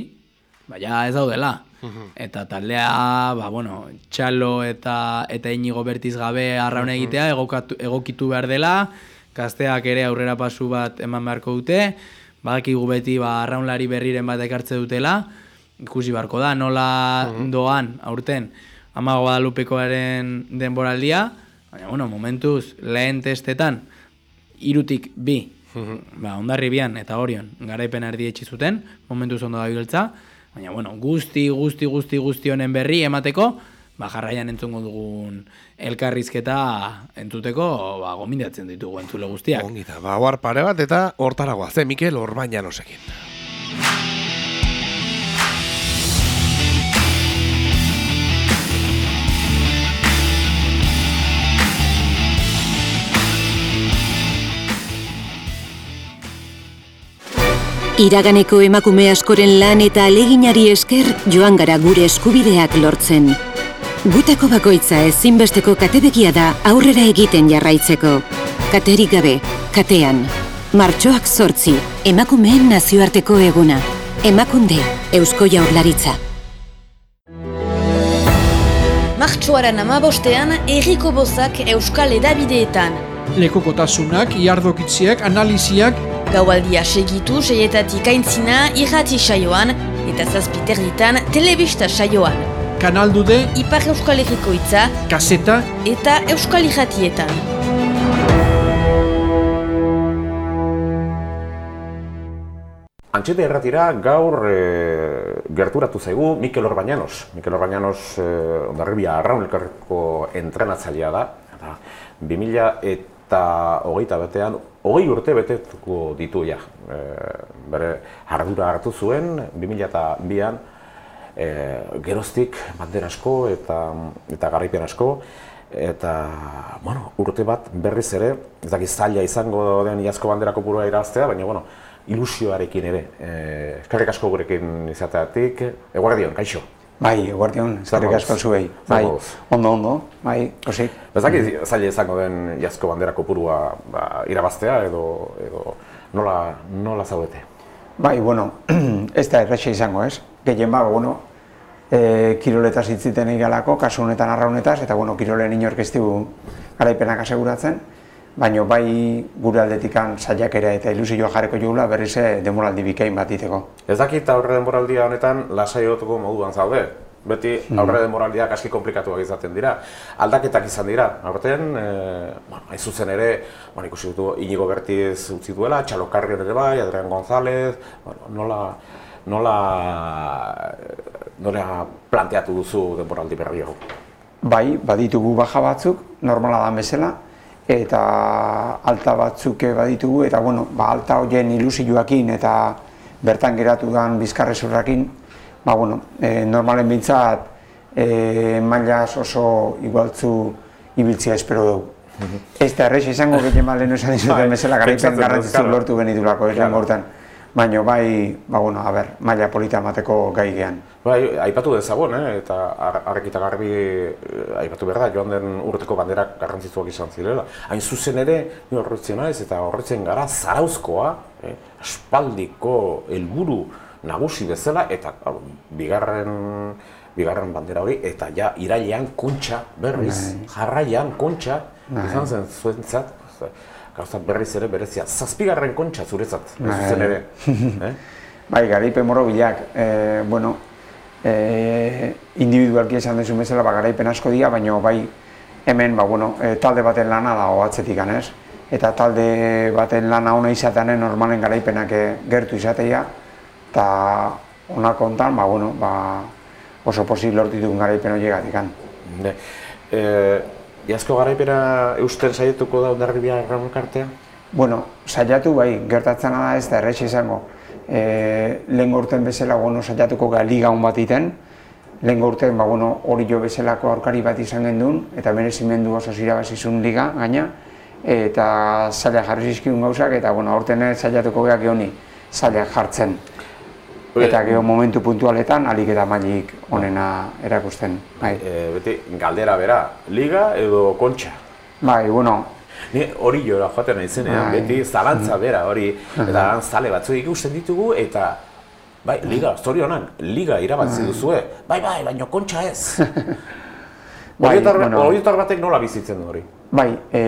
baina ez daudela. Eta taldea, ba, bueno, txalo eta eta inigo bertiz gabe arraun egitea egokatu, egokitu behar dela, gazteak ere aurrera pasu bat eman beharko dute, badakigu beti ba, arraunlari berriren bat ekartze dutela, ikusi barko da, nola doan aurten ama Guadalupekoaren denboraldia, baina, bueno, momentuz, lehen testetan, irutik bi, ba, ondarri bian eta orion, garaipen erdi zuten, momentuz ondo da biltza, baina, bueno, guzti, guzti, guzti, guzti honen berri emateko, ba, jarraian entzungo dugun elkarrizketa entzuteko, ba, gomindatzen ditugu entzule guztiak. Ongita, ba, pare bat eta hortaragoa, ze Mikel Orbañanosekin. Iraganeko emakume askoren lan eta aleginari esker joan gara gure eskubideak lortzen. Gutako bakoitza ezinbesteko katedegia da aurrera egiten jarraitzeko. Katerik gabe, katean. Martxoak zortzi, emakumeen nazioarteko eguna. Emakunde, Eusko Jaurlaritza. Martxoaren amabostean, erriko bozak Euskal Edabideetan. Lekokotasunak, iardokitziak, analiziak, Gaualdia segitu seietatik aintzina irrati saioan eta zazpiterritan telebista saioan. Kanal dude, Ipar Euskal Herriko itza, Kaseta eta Euskal Irratietan. Antxete erratira gaur e, gerturatu zaigu Mikel Orbañanos. Mikel Orbañanos e, ondarribia arraun elkarreko entrenatzailea da. 2000 eta hogeita batean hogei urte betetuko ditu ja. E, bere ardura hartu zuen, 2002an e, geroztik bandera asko eta, eta garaipen asko, eta bueno, urte bat berriz ere, ez dakit zaila izango den iazko banderako burua iraztea, baina bueno, ilusioarekin ere. E, eskarrik asko gurekin izateatik, eguardion, kaixo. Bai, guardion, eskerrik asko zuei. Bai, ondo, ondo, bai, osik. Bezaki, zaila izango den jazko banderako purua ba, irabaztea edo, edo nola, nola zaudete? Bai, bueno, *clears throat* ez da erretxe izango, ez? Gehien ba, bueno, e, kiroletaz hitziten egalako, kasu honetan arraunetaz, eta bueno, kirolen inorkeztiu garaipenak aseguratzen, baina bai gure aldetikan saiakera eta ilusioa jarreko jugula berriz demoraldi bikain bat iteko. Ez dakit aurre denboraldia honetan lasai moduan zaude? Beti hmm. aurre denboraldiak aski komplikatuak izaten dira. Aldaketak izan dira. Aurten, e, bueno, hain zuzen ere, bueno, ikusi dutu Inigo Bertiz utzi duela, Txalokarri ere bai, Adrian González, bueno, nola, nola, nola planteatu duzu denboraldi berri hau? Bai, baditugu baja batzuk, normala da bezala, eta alta batzuk baditugu eta bueno, ba, alta hoien ilusioakin eta bertan geratu dan bizkarrezurrakin ba, bueno, e, normalen bintzat e, mailaz oso igualtzu ibiltzia espero dugu. Mhm. Ez da errez izango *laughs* gehien malen esan bai, bezala garaipen garrantzitzu lortu genitulako, ez hortan. Baina bai, ba, bueno, a ber, maila polita emateko gai gean. Bai, aipatu dezagon, eh? eta arrekita garbi eh, aipatu behar da, joan den urteko banderak garrantzitsuak izan zirela. Hain zuzen ere, ni horretzen naiz eta horretzen gara zarauzkoa, eh? espaldiko helburu nagusi bezala, eta bigarren, bigarren bandera hori, eta ja irailean kontxa berriz, bai. jarraian kontxa, bai. izan zen zuentzat, gauza berriz ere berezia, zazpigarren kontxa zuretzat, bai. zuzen ere. *laughs* eh? Bai, garaipe moro bilak, e, bueno, e, individualki esan dezu bezala, ba, garaipen asko dira, baina bai hemen, ba, bueno, e, talde baten lana da, oatzetik ganez, eta talde baten lana ona izatean normalen garaipenak gertu izatea, eta ona kontan, ba, bueno, ba, oso pozik lortu ditugun garaipen horiek gatikan. Ne, e, Iazko garaipena eusten saietuko da ondarribia kartea? Bueno, saiatu bai, gertatzen da ez da errex izango. E, lehen urten bezala, bueno, saiatuko ga liga hon bat iten. Lehen urten, ba, bueno, hori jo bezalako aurkari bat izan gendun, eta merezimendu oso zirabazizun liga, gaina. Eta zaila jarri zizkiun gauzak, eta, bueno, aurten saiatuko geha honi zaila jartzen. Eta geho momentu puntualetan, alik eta mailik onena erakusten. Bai. E, beti, galdera bera, liga edo kontxa? Bai, bueno, Ni hori jora joaten nahi zenean, bai. beti zalantza bera hori, eta zale batzu ikusten ditugu, eta bai, liga, zorionan, liga irabatzi bai. duzue, bai, bai, baino kontxa ez. *laughs* bai, Horietar batek nola bizitzen du hori? Bai, e,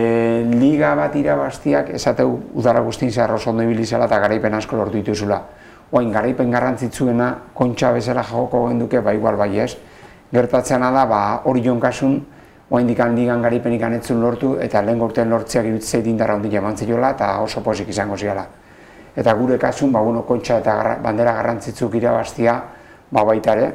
liga bat irabaztiak esateu udara guztin zehar oso ondo ibilizela eta garaipen asko lortu dituzula. Oain, garaipen garrantzitzuena kontxa bezala joko genduke, bai, igual bai ez. Gertatzen da, ba, hori jonkasun, Oain dikan ligan garipenik anetzun lortu eta lehen gortean lortzeak irutzei dindara emantzei jola eta oso posik izango ziala. Eta gure kasun, ba, bueno, kontxa eta bandera garrantzitzuk irabaztia ba, baita ere,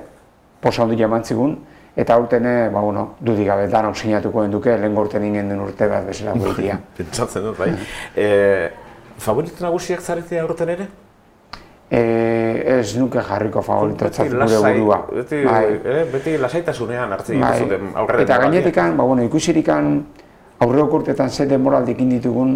posa hondik emantzigun, eta aurten, ba, bueno, dudik gabe danok sinatuko duke lehen gortean ingen den urte bat bezala *laughs* guetia. Pentsatzen dut, bai. *laughs* E, favoritu nagusiak zaretzea aurten ere? E, ez nuke jarriko favoritotzat gure burua. Beti, bai. eh, beti lasaitasunean hartzen bai. dituzuten aurre Eta gainetikan, ba, bueno, ikusirikan aurre okurtetan ze demoraldikin ditugun,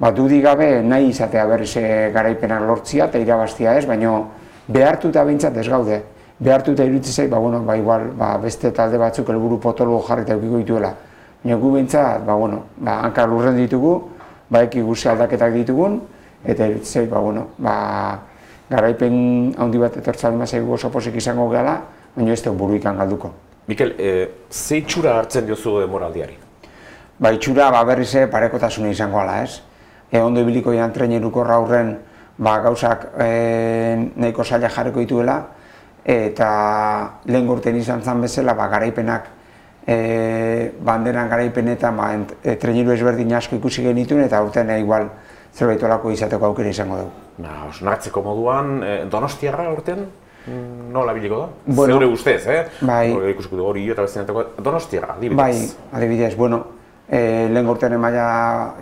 ba, dudik gabe nahi izatea berriz garaipenak lortzia eta irabaztia ez, baina behartuta bintzat ez gaude. Behartuta irutzi zait, ba, bueno, ba, igual, ba, beste talde batzuk helburu potolo jarri eta eukiko dituela. Baina gu bintzat, ba, bueno, ba, hankar lurren ditugu, ba, eki guzi aldaketak ditugun, eta irutzi zait, ba, bueno, ba, garaipen handi bat etortzen mazaigu oso posik izango gala, baina ez dugu buruikan galduko. Mikel, e, ze itxura hartzen diozu demoraldiari? Ba, itxura ba, berriz parekotasuna izango ala, ez? E, ondo ibiliko ian treneruko raurren ba, gauzak e, nahiko zaila jarriko dituela, eta lehen gorten izan zen bezala ba, garaipenak e, banderan garaipenetan ba, treneru ezberdin asko ikusi genituen, eta urtean igual zerbait olako izateko aukera izango dugu. Na, osnartzeko moduan, eh, donostiarra urtean, mm, nola biliko da? Bueno, Zeure ustez, eh? Bai. Ikusiko dugu hori eta bestean donostiarra, adibidez. Bai, adibidez, bueno, eh, lehen urtean emaia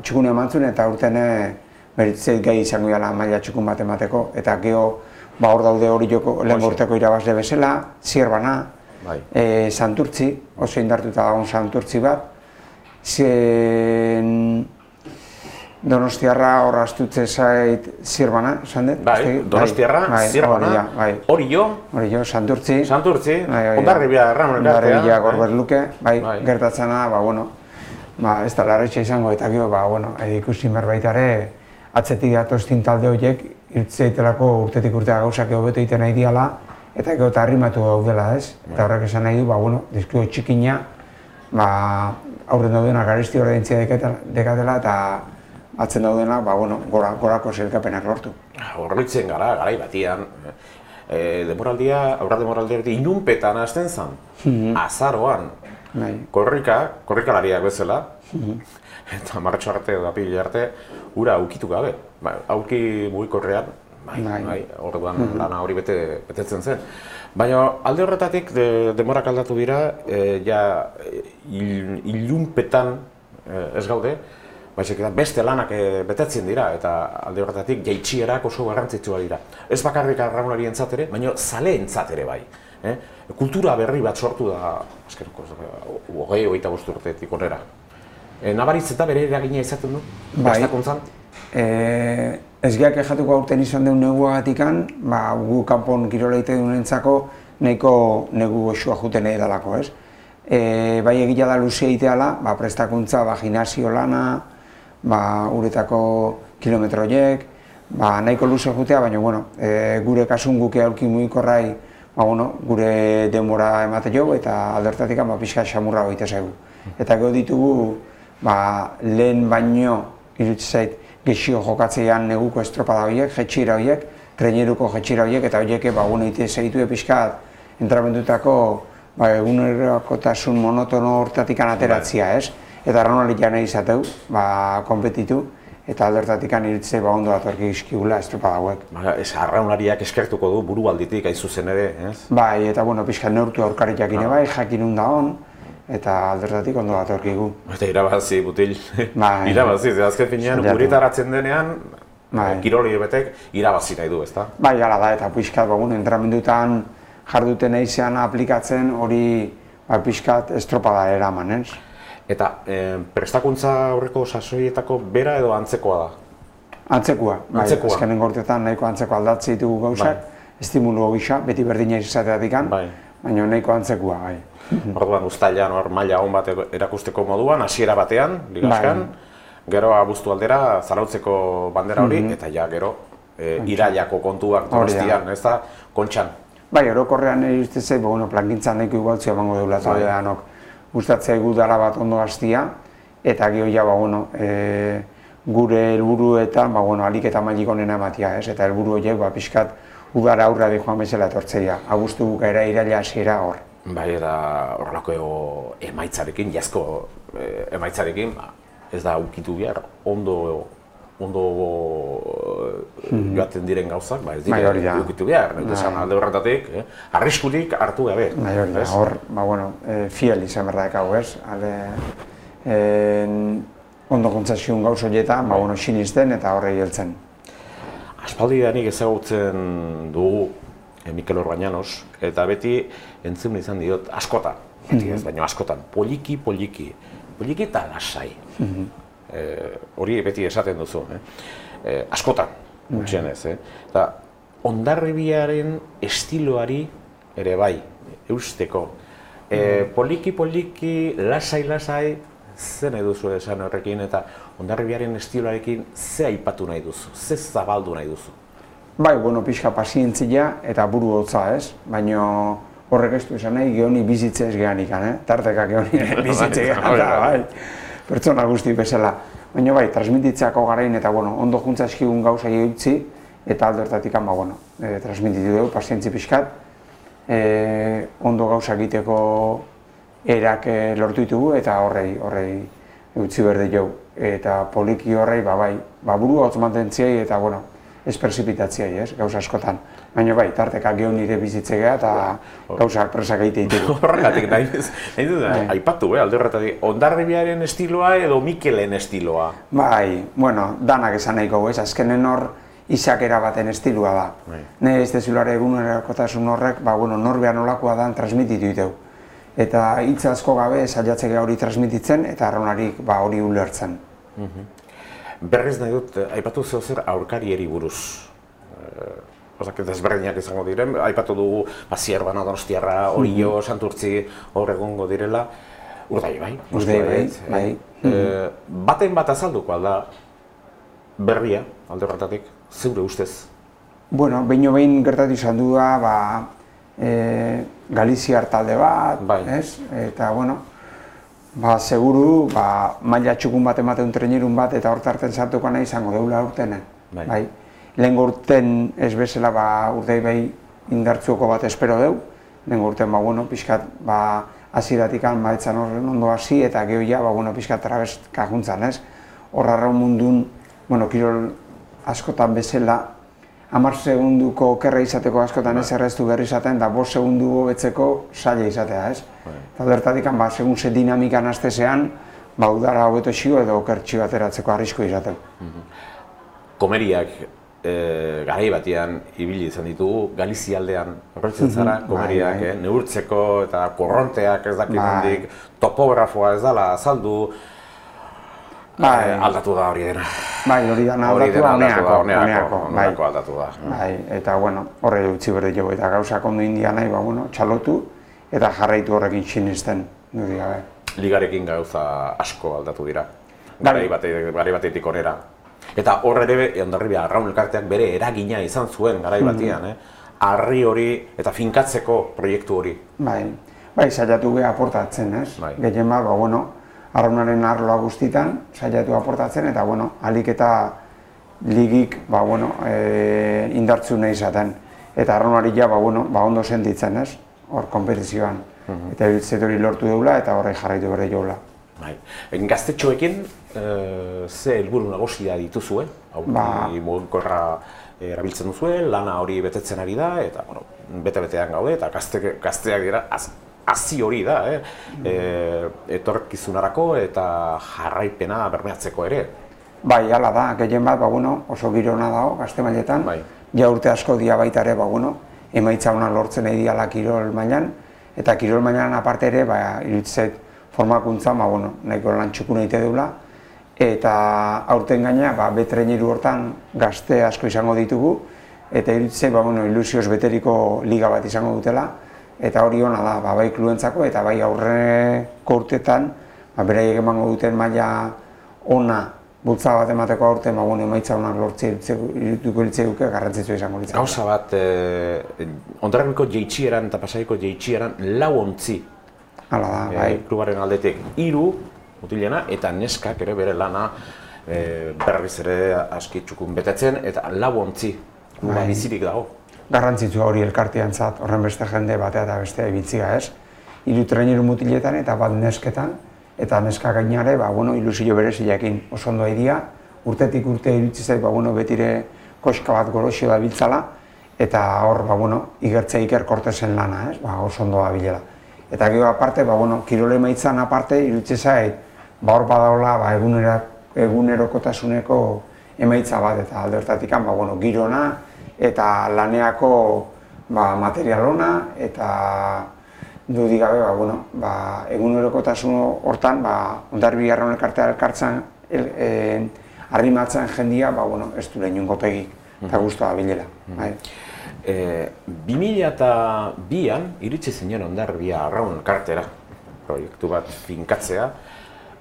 txukune emantzun eta urtean eh, beritzeit gai izango gala maila txukun bat emateko, eta geho, ba hor daude hori joko lehen urteko irabazle bezala, zierbana, bai. eh, santurtzi, oso indartuta dagoen santurtzi bat, zen Donostiarra hor astutze zait zirbana, esan dut? Bai, Donostiarra, bai, zirbana, bai. hori jo? Hori jo, santurtzi. Santurtzi, bai, bai, ondarribia erran Ondarribia gorbet luke, bai, bai. gertatzen da, ba, bueno, ba, ez da larretxe izango, eta gero, ba, bueno, ikusi berbaitare, atzetik datoztin talde horiek, irtzeitelako urtetik urtea gauzak hobeto egiten nahi diala, eta gero eta harrimatu daudela, ez? Eta bai. horrek esan nahi du, ba, bueno, diskuo txikina, ba, aurren daudena garisti horrentzia dekatela, eta atzen daudena, ba, bueno, gora, gorako zelkapenak lortu. Horritzen gara, garai batian, e, demoraldia, aurra demoraldia beti inunpetan hasten zen, mm azaroan, bai. korrika, korrikalariak bezala, mm eta martxo arte edo apil arte, ura aukitu gabe, ba, auki mugikorrean, bai, bai, bai orduan mm lana hori bete, betetzen zen. Baina alde horretatik de, demorak aldatu dira, e, ja, il, ilunpetan e, ez gaude, baizik eta beste lanak e, betetzen dira eta alde horretatik jaitsierak oso garrantzitsua dira. Ez bakarrik arraunari ere, baina zale ere bai. Eh? Kultura berri bat sortu da, azkeruko, hogei, hogeita bostu urteetik onera. E, Nabaritz eta bere eragina izaten du, bai. E, ez geak ejatuko aurten izan duen neguagatik ba, gu kanpon kiroleite duen entzako, nahiko negu osua juten edalako, ez? E, bai egia da luzea iteala, ba, prestakuntza, ba, gimnasio lana, ba, uretako kilometro horiek, ba, nahiko luze jutea, baina bueno, e, gure kasun guke aurki mugikorrai ba, bueno, gure denbora emate jo eta aldertatik ba, pixka xamurra goite zaigu. Eta gero ditugu ba, lehen baino irutsi zait gexio jokatzean neguko estropada horiek, jetxira horiek, treneruko jetxira horiek eta horiek ba, bueno, ite zeitu pixka entrabendutako ba, egunerokotasun monotono hortatik ateratzia, ez? Eta Ronaldi ja nahi izateu, ba, kompetitu, eta aldertatik aniritze ba ondo datorki izkigula estropada hauek. Ba, ez arraunariak eskertuko du buru alditik, aizu zen ere, ez? Bai, eta bueno, pixka neurtu aurkarik jakine bai, jakin da hon, eta aldertatik ondo datorkigu. Eta irabazi, butil. Bai. *laughs* irabazi, azken finean, guritaratzen denean, Bai. kiroli betek irabazi nahi du, ezta? Bai, hala da, eta pixkat, ba, bueno, entramendutan jarduten eizean aplikatzen hori ba, pixkat estropada eraman, ez? Eta eh, prestakuntza aurreko sasoietako bera edo antzekoa da? Antzekoa, bai, Antzekoa. azkenen gortetan nahiko antzeko aldatze ditugu gauzak, estimulu gisa, beti berdina izateatik Bai. baina nahiko antzekoa, bai. *laughs* Orduan uztailan hor maila on bat erakusteko moduan, hasiera batean, ligaskan, gero abuztu aldera zarautzeko bandera hori, Mhm. eta ja gero e, iraiako kontuak donostian, ez da, kontxan. Bai, orokorrean iriste zei, ba, bueno, plangintzan nahiko igualtzio emango deula Bai. Gustatzea egu dara bat ondo hastia eta gero ja, ba, bueno, e, gure helburuetan, ba, bueno, alik eta mailik onena ematia, ez? Eta helburu horiek, ba, pixkat, udara aurra di joan bezala etortzeia. Agustu bukaera iraila hasiera hor. Bai, eta horrelako emaitzarekin, jazko e, emaitzarekin, ba, ez da ukitu behar, ondo ondo Mhm. joaten diren gauzak, ba, ez Bai, dira hori da. ukitu behar, Bai. esan alde horretatik, eh? arriskurik hartu gabe. Bai, hori da, hor, ba, bueno, e, fiel izan behar hau, ez? Ale, en, ondo kontzazion gauz horietan, ba, bueno, sinisten eta horre heltzen. Aspaldidanik ezagutzen dugu eh, Mikel Orbañanos, eta beti entzun izan diot askota, beti ez, baina askotan, poliki, poliki, poliki eta lasai. Eh, hori beti esaten duzu, eh? Eh, askotan, gutxienez, eh? Eta ondarribiaren estiloari ere bai, eusteko. Eh, poliki, poliki, lasai, lasai, ze nahi duzu esan horrekin, eta ondarribiaren estiloarekin ze aipatu nahi duzu, ze zabaldu nahi duzu. Bai, bueno, pixka pazientzia eta buru hotza, ez? Baina horrek ez du esan nahi, geoni bizitze ez gehanik, eh? Tarteka geoni *laughs* Bai, bai, bai. bai. Pertsona guzti bezala. Baina bai, transmititzeako garain eta, bueno, ondo juntza eskigun gauza utzi eta aldertatik ba, bueno, e, transmititu dugu, pazientzi pixkat. E, ondo gauza egiteko erak eh, lortu ditugu eta horrei, horrei utzi berde jau. Eta poliki horrei, ba, bai, ba, buru mantentziai eta, bueno, ez perzipitatziai, ez, gauza askotan. Baina bai, tarteka geho nire bizitzea eta gauzak presak egite ditugu. *laughs* Horregatik nahi nahi dut, Bai. aipatu, eh, alde horretatik, ondarribiaren estiloa edo Mikelen estiloa. Bai, bueno, danak esan nahiko, ez, azkenen hor izakera baten estilua da. Bai. Ne ez dezulare egunerokotasun horrek, ba, bueno, norbean nolakoa dan transmititu ditu. Eta hitz asko gabe saiatzea hori transmititzen eta arraunarik ba, hori ulertzen. Berriz nahi dut, eh, aipatu zeu zer aurkarieri buruz. Ozak, desberdinak izango diren, aipatu dugu ba, Zierbana, Donostiarra, Orio, Santurtzi, hor egongo direla. Urdai bai, Urdai bai, eh. bai. Eh, baten bat azalduko alda berria, alde horretatik, zeure ustez. Bueno, behin behin gertatu izan du da, ba, e, Galiziar talde bat, ez? Eta, bueno, ba, seguru, ba, maila txukun bat ematen trenirun bat, eta hortarten sartuko nahi izango deula urtenen. Bai. bai. Lehen urten ez bezala, ba, urdei bai indartzuko bat espero deu. Lehen urten, ba, bueno, pixkat, ba, aziratik maetzan horren ondo hasi, eta geho ja, ba, bueno, pixkat trabez kajuntzan, ez? Horra mundun, bueno, kirol askotan bezala, hamar segunduko okerra izateko askotan ez erreztu berri izaten, da bost segundu hobetzeko saia izatea, ez? Eta bertatik, ba, segun ze dinamikan aztezean, ba, udara hobeto xio edo okertxio ateratzeko arrisko izaten. Komeriak e, garai batean ibili izan ditugu, Galizia aldean horretzen zara, Mhm, komeriak, bai, bai. eh, neurtzeko eta korronteak ez dakit Bai. nondik, topografoa ez dala azaldu, Bai. eh, aldatu da hori dena. Bai, hori dena da, aldatu da, oneako, oneako, oneako, bai. aldatu da. Bai, eta bueno, horre utzi berde jo, eta gauzak ondo india nahi, ba, bueno, txalotu, eta jarraitu horrekin sinisten, nire gabe. Ligarekin gauza asko aldatu dira. Bai. Garai bate, garai batetik onera. Eta hor ere, ondarribia arraun elkarteak bere eragina izan zuen garai Mhm. batean, eh? Arri hori eta finkatzeko proiektu hori. Bai, bai, saiatu geha aportatzen, ez? Bai. Gehien ba, bueno, arraunaren arloa guztitan, saiatu aportatzen, eta, bueno, alik eta ligik, ba, bueno, e, indartzu nahi izaten. Eta arraunari ja, ba, bueno, ba, ondo sentitzen, ez? Hor, kompetizioan. Mhm. Eta iruditzen hori lortu deula, eta horre jarraitu bere joula. Bai. Gaztetxoekin, e, ze helburu nagusia dituzue? Hau, ba. mugikorra erabiltzen duzue, lana hori betetzen ari da, eta bueno, bete-betean gaude, eta gazte, gazteak dira, az, hazi hori da, eh? e, etorkizunarako eta jarraipena bermeatzeko ere. Bai, hala da, gehien bat, ba, bueno, oso girona dago, gazte mailetan, bai. ja urte asko dia baita ere, ba, bueno, emaitza hona lortzen nahi diala kirol mailan, eta kirol mailan aparte ere, ba, irutzet formakuntza, ba, bueno, nahiko lan txuku nahi deula, eta aurten gaina, ba, betreineru hortan gazte asko izango ditugu, eta irutzet, ba, bueno, ilusioz beteriko liga bat izango dutela, eta hori hona da, ba, bai kluentzako eta bai aurreko urtetan, ba, beraiek emango duten maila ona bultza bat emateko aurten, ba, bueno, emaitza honak lortzi irituko iritzei duke garrantzitzu izango litzak. Gauza bat, eh, ondarrabiko jeitxieran eta pasaiko jeitxieran lau ontzi. Hala da, eh, bai. Klubaren aldetik hiru mutilena eta neskak ere bere lana eh, berriz ere aski txukun betetzen eta lau ontzi. Kluba bai. bizirik dago garrantzitsu hori elkartean zat, horren beste jende batea eta beste ebitziga ez. Iru traineru mutiletan eta bat nesketan, eta neska gainare, ba, bueno, ilusio berezilekin oso ondo edia, urtetik urte iritsi zait, ba, bueno, betire koska bat gorosio da biltzala, eta hor, ba, bueno, igertzea iker kortesen lana, ez, ba, oso ondo bilela. Eta gero aparte, ba, bueno, kirole maitzan aparte, iritsi zait, ba, hor badaula, ba, egunera, egunerokotasuneko emaitza bat, eta aldertatik, ba, bueno, girona, eta laneako ba, materialona eta dudik gabe ba, bueno, ba, egunerokotasun hortan ba, ondarbi garra elkartea elkartzen el, e, arrimatzen jendia ba, bueno, ez du lehenungo pegi eta guztua bilela. Bai. E, 2002an iritsi zinen ondarbia arraun elkartera proiektu bat finkatzea,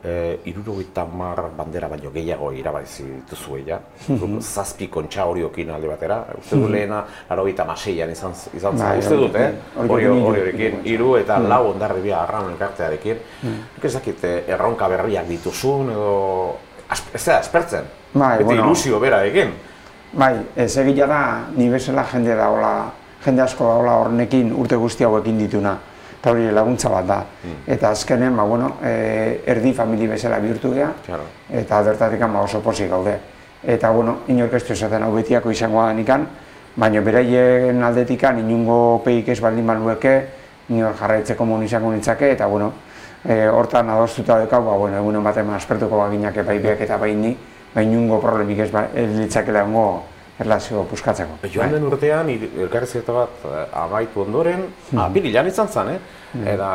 eh, irurogeita mar bandera baino gehiago irabazi dituzu ja. Mhm. Zazpi kontxa horiokin alde batera. Uste du mhm. lehena, laro gita maseian izan, izan bai, uste dut, eh? Hori horiekin, iru eta mhm. lau ondarri bia arraun elkartearekin. Nik ez dakit, eh, erronka berriak dituzun edo... Ez da, espertzen. Bai, bueno, ilusio bera egin. Bai, ez egia da, ni bezala jende da hola, jende asko da hola hornekin urte guzti hauekin dituna eta hori laguntza bat da. Mm. Eta azkenen, ba, bueno, e, erdi famili bezala bihurtu geha, claro. eta aldertatik ba, oso posik gaude. Eta, bueno, inork ez esaten hau betiako izango da nikan, baina beraien aldetikan inungo peik ez baldin banueke, inor jarraitzeko mun izango nintzake, eta, bueno, e, hortan adostuta dekau, ba, bueno, egunen batean aspertuko baginak bai biak eta bai ni, baina inungo problemik ez ba, litzakela erlazio buskatzeko. Joan bai. den urtean, elkarrezketa bat eh, amaitu ondoren, hmm. apirilan izan zen, eh? Hmm. Eta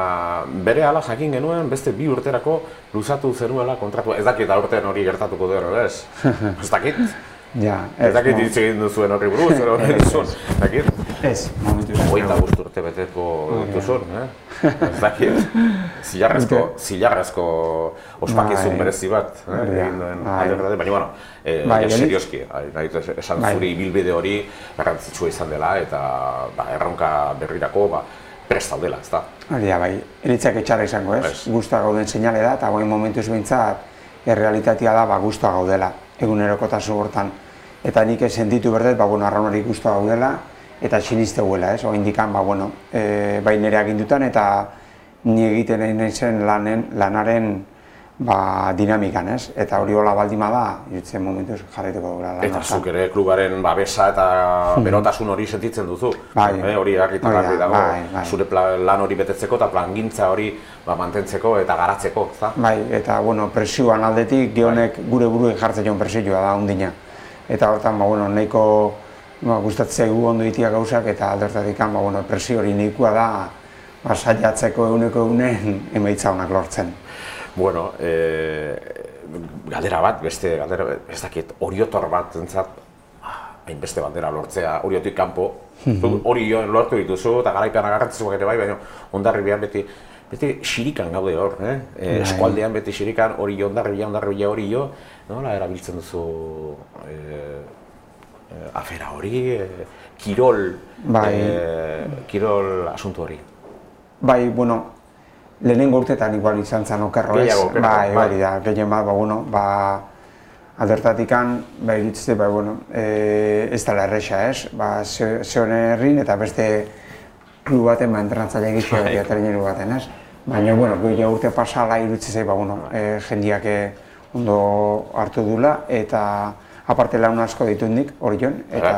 bere ala jakin genuen, beste bi urterako luzatu zenuela kontratua. Ez dakit aurten hori gertatuko duen, ez? *laughs* ez dakit? Ja, ez, ez dakit no. egin duzuen horri buruz, *laughs* ero duzun, ez dakit? Ez, momentu da. Oita guztu urte beteko duzun, eh? Ez dakit, *laughs* zilarrezko, zilarrezko ospakizun bai. berezi bat, eh? egin duen bai. alde baina, bueno, eh, bai, serioski, nahi esan bai. zuri bilbide hori garrantzitsua izan dela, eta ba, erronka berrirako, ba, prest daudela, ez da? Alia, bai, eritzak etxara izango, ez? Guztua gauden seinale da, eta goi momentuz behintzat, errealitatea da, ba, guztua gaudela egunerokotasun hortan. Eta nik sentitu berdet, ba, bueno, arraun hori ikustu gaudela, eta siniste guela, ez? Oa indikan, ba, bueno, e, bai nire agindutan, eta ni egiten nahi zen lanen, lanaren ba, dinamikan, ez? Eta hori hola baldima da, jutzen momentuz jarraituko gura lan. Eta zuk ere klubaren babesa eta hmm. berotasun hori sentitzen duzu. Bai, eh, hori argitu garbi dago, bai, bai. zure lan hori betetzeko eta plangintza hori ba, mantentzeko eta garatzeko, ezta? Bai, eta bueno, presioan aldetik gionek bai. gure buruen jartzen joan presioa da ondina. Eta hortan, ba, bueno, nahiko ba, gustatzea gu ondo itiak gauzak eta aldertatik ba, bueno, presio hori nahikoa da ba, saiatzeko eguneko egunen emaitza honak lortzen. Bueno, e, galdera bat, beste galdera, ez dakit, oriotor bat entzat, ah, hain beste bandera lortzea, oriotik kanpo, mhm. hori joan lortu dituzu, eta garaipean agarratzen ere bai, baina ondarri beti, beti xirikan gaude hor, eh? E, eskualdean beti xirikan, hori jo, ondarri behan, ondarri behan hori jo, nola erabiltzen duzu e, e, afera hori, e, kirol, bai. e, kirol asuntu hori. Bai, bueno, lehenengo urtetan igual izan zen okerro ez, bai, bai, da, gehien bat, ba, bueno, ba, aldertatikan, ba, iritzte, ba, bueno, e, ez dela erresa ez, ba, ze, herrin eta beste klub baten, ba, entrenatzaile egitea, bai. baten ez. Baina, bueno, goia urte pasala irutze zai, ba, bueno, e, jendiak ondo hartu dula, eta aparte laun asko ditundik, hori joan, eta